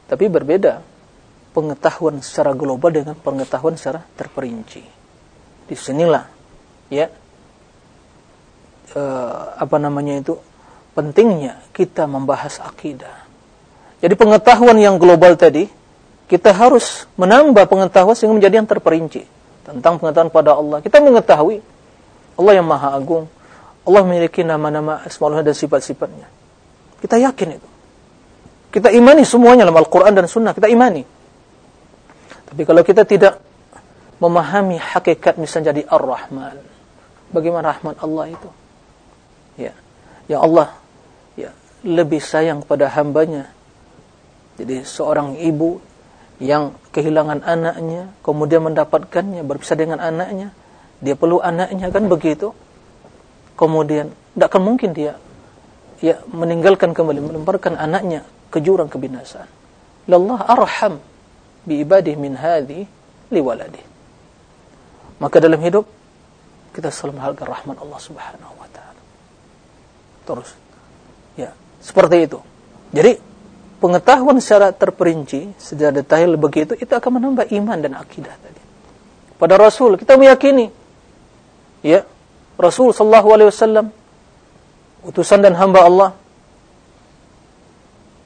Tapi berbeda pengetahuan secara global dengan pengetahuan secara terperinci. Di sinilah ya uh, apa namanya itu pentingnya kita membahas akidah. Jadi pengetahuan yang global tadi kita harus menambah pengetahuan sehingga menjadi yang terperinci tentang pengetahuan pada Allah. Kita mengetahui Allah yang Maha Agung. Allah memiliki nama-nama asmaul dan sifat-sifatnya. Kita yakin itu. Kita imani semuanya dalam Al-Quran dan Sunnah. Kita imani. Tapi kalau kita tidak memahami hakikat misalnya jadi Ar-Rahman. Bagaimana Rahman Allah itu? ya ya Allah ya lebih sayang pada hambanya jadi seorang ibu yang kehilangan anaknya kemudian mendapatkannya berpisah dengan anaknya dia perlu anaknya kan begitu kemudian tidak akan mungkin dia ya meninggalkan kembali melemparkan anaknya ke jurang kebinasaan Allah arham bi ibadihi min hadhi liwaladi maka dalam hidup kita selalu menghargai rahmat Allah Subhanahu wa taala terus. Ya, seperti itu. Jadi pengetahuan secara terperinci, secara detail begitu itu akan menambah iman dan akidah tadi. Pada Rasul kita meyakini ya, Rasul sallallahu alaihi wasallam utusan dan hamba Allah.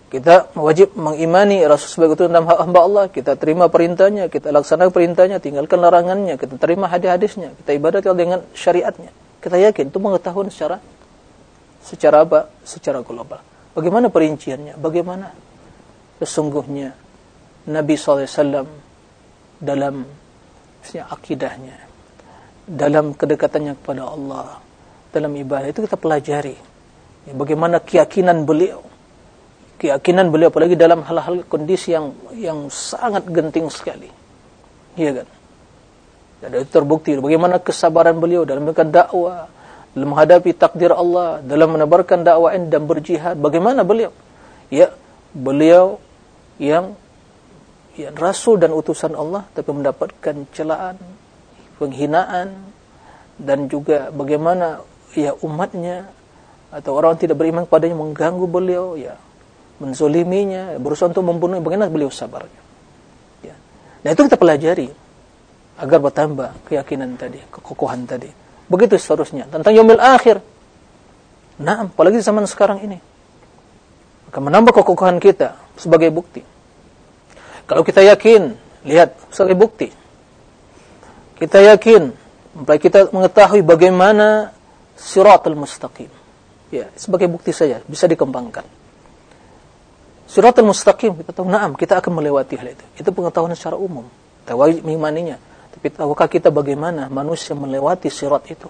Kita wajib mengimani Rasul sebagai utusan dan hamba Allah, kita terima perintahnya, kita laksanakan perintahnya, tinggalkan larangannya, kita terima hadis-hadisnya, kita ibadat dengan syariatnya. Kita yakin itu pengetahuan secara Secara apa? Secara global. Bagaimana perinciannya? Bagaimana sesungguhnya Nabi SAW dalam akidahnya, dalam kedekatannya kepada Allah, dalam ibadah itu kita pelajari. Ya, bagaimana keyakinan beliau, keyakinan beliau apalagi dalam hal-hal kondisi yang yang sangat genting sekali. Iya kan? Dan itu terbukti bagaimana kesabaran beliau dalam memberikan dakwah, dalam menghadapi takdir Allah, dalam menebarkan dakwah dan berjihad. Bagaimana beliau? Ya, beliau yang ya, rasul dan utusan Allah tapi mendapatkan celaan, penghinaan dan juga bagaimana ya umatnya atau orang yang tidak beriman kepadanya mengganggu beliau ya menzoliminya berusaha untuk membunuh bagaimana beliau sabarnya ya. nah itu kita pelajari agar bertambah keyakinan tadi kekokohan tadi Begitu seterusnya. Tentang yaumil akhir. Nah, apalagi zaman sekarang ini. Akan menambah kekokohan kita sebagai bukti. Kalau kita yakin, lihat sebagai bukti. Kita yakin, mulai kita mengetahui bagaimana siratul mustaqim. Ya, sebagai bukti saja bisa dikembangkan. Siratul mustaqim kita tahu, naam, kita akan melewati hal itu. Itu pengetahuan secara umum. Kita wajib mengimaninya. Tapi tahukah kita bagaimana manusia melewati sirat itu?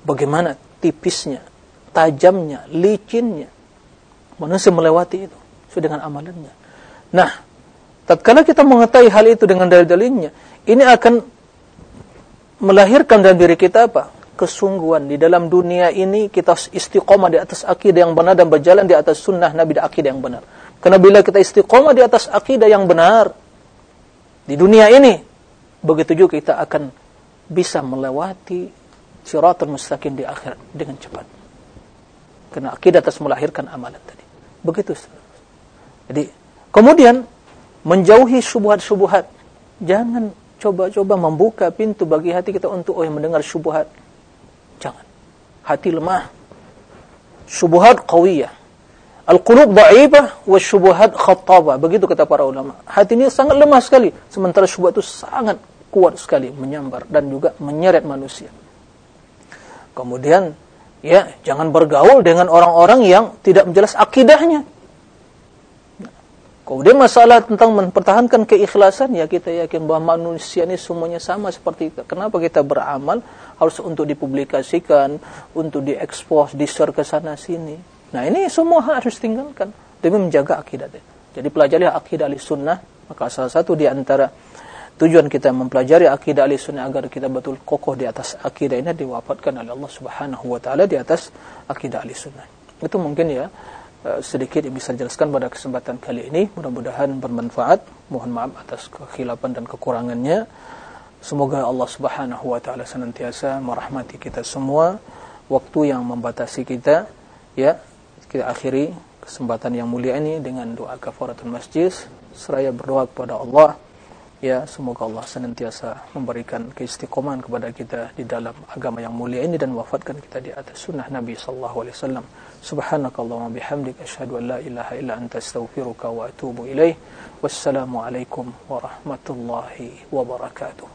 Bagaimana tipisnya, tajamnya, licinnya. Manusia melewati itu sesuai dengan amalannya. Nah, tatkala kita mengetahui hal itu dengan dalil-dalilnya, ini akan melahirkan dalam diri kita apa? Kesungguhan di dalam dunia ini kita istiqomah di atas akidah yang benar dan berjalan di atas sunnah Nabi dan akidah yang benar. Karena bila kita istiqomah di atas akidah yang benar di dunia ini, begitu juga kita akan bisa melewati siratul mustaqim di akhir dengan cepat. Karena akidah atas melahirkan amalan tadi. Begitu. Jadi, kemudian menjauhi syubhat-syubhat. Jangan coba-coba membuka pintu bagi hati kita untuk oh yang mendengar syubhat. Jangan. Hati lemah. syubhat qawiyah. Al-qulub dha'ifah wa syubhat khattabah. Begitu kata para ulama. Hati ini sangat lemah sekali, sementara syubhat itu sangat kuat sekali menyambar dan juga menyeret manusia. Kemudian ya, jangan bergaul dengan orang-orang yang tidak menjelas akidahnya. Kemudian masalah tentang mempertahankan keikhlasan ya kita yakin bahwa manusia ini semuanya sama seperti kita. Kenapa kita beramal harus untuk dipublikasikan, untuk diekspos, di-share ke sana sini. Nah ini semua harus tinggalkan demi menjaga akidah. Jadi pelajari akidah sunnah. Maka salah satu di antara tujuan kita mempelajari akidah sunnah agar kita betul kokoh di atas akidah ini diwafatkan oleh Allah Subhanahu wa taala di atas akidah sunnah. Itu mungkin ya Eh, sedikit yang bisa dijelaskan pada kesempatan kali ini. Mudah-mudahan bermanfaat. Mohon maaf atas kekhilafan dan kekurangannya. Semoga Allah Subhanahu wa taala senantiasa merahmati kita semua. Waktu yang membatasi kita ya, kita akhiri kesempatan yang mulia ini dengan doa kafaratul masjid seraya berdoa kepada Allah Ya, semoga Allah senantiasa memberikan keistiqomahan kepada kita di dalam agama yang mulia ini dan wafatkan kita di atas sunnah Nabi sallallahu alaihi wasallam. Subhanakallahumma bihamdika asyhadu an la ilaha illa anta astaghfiruka wa atubu ilaih. Wassalamu alaikum warahmatullahi wabarakatuh.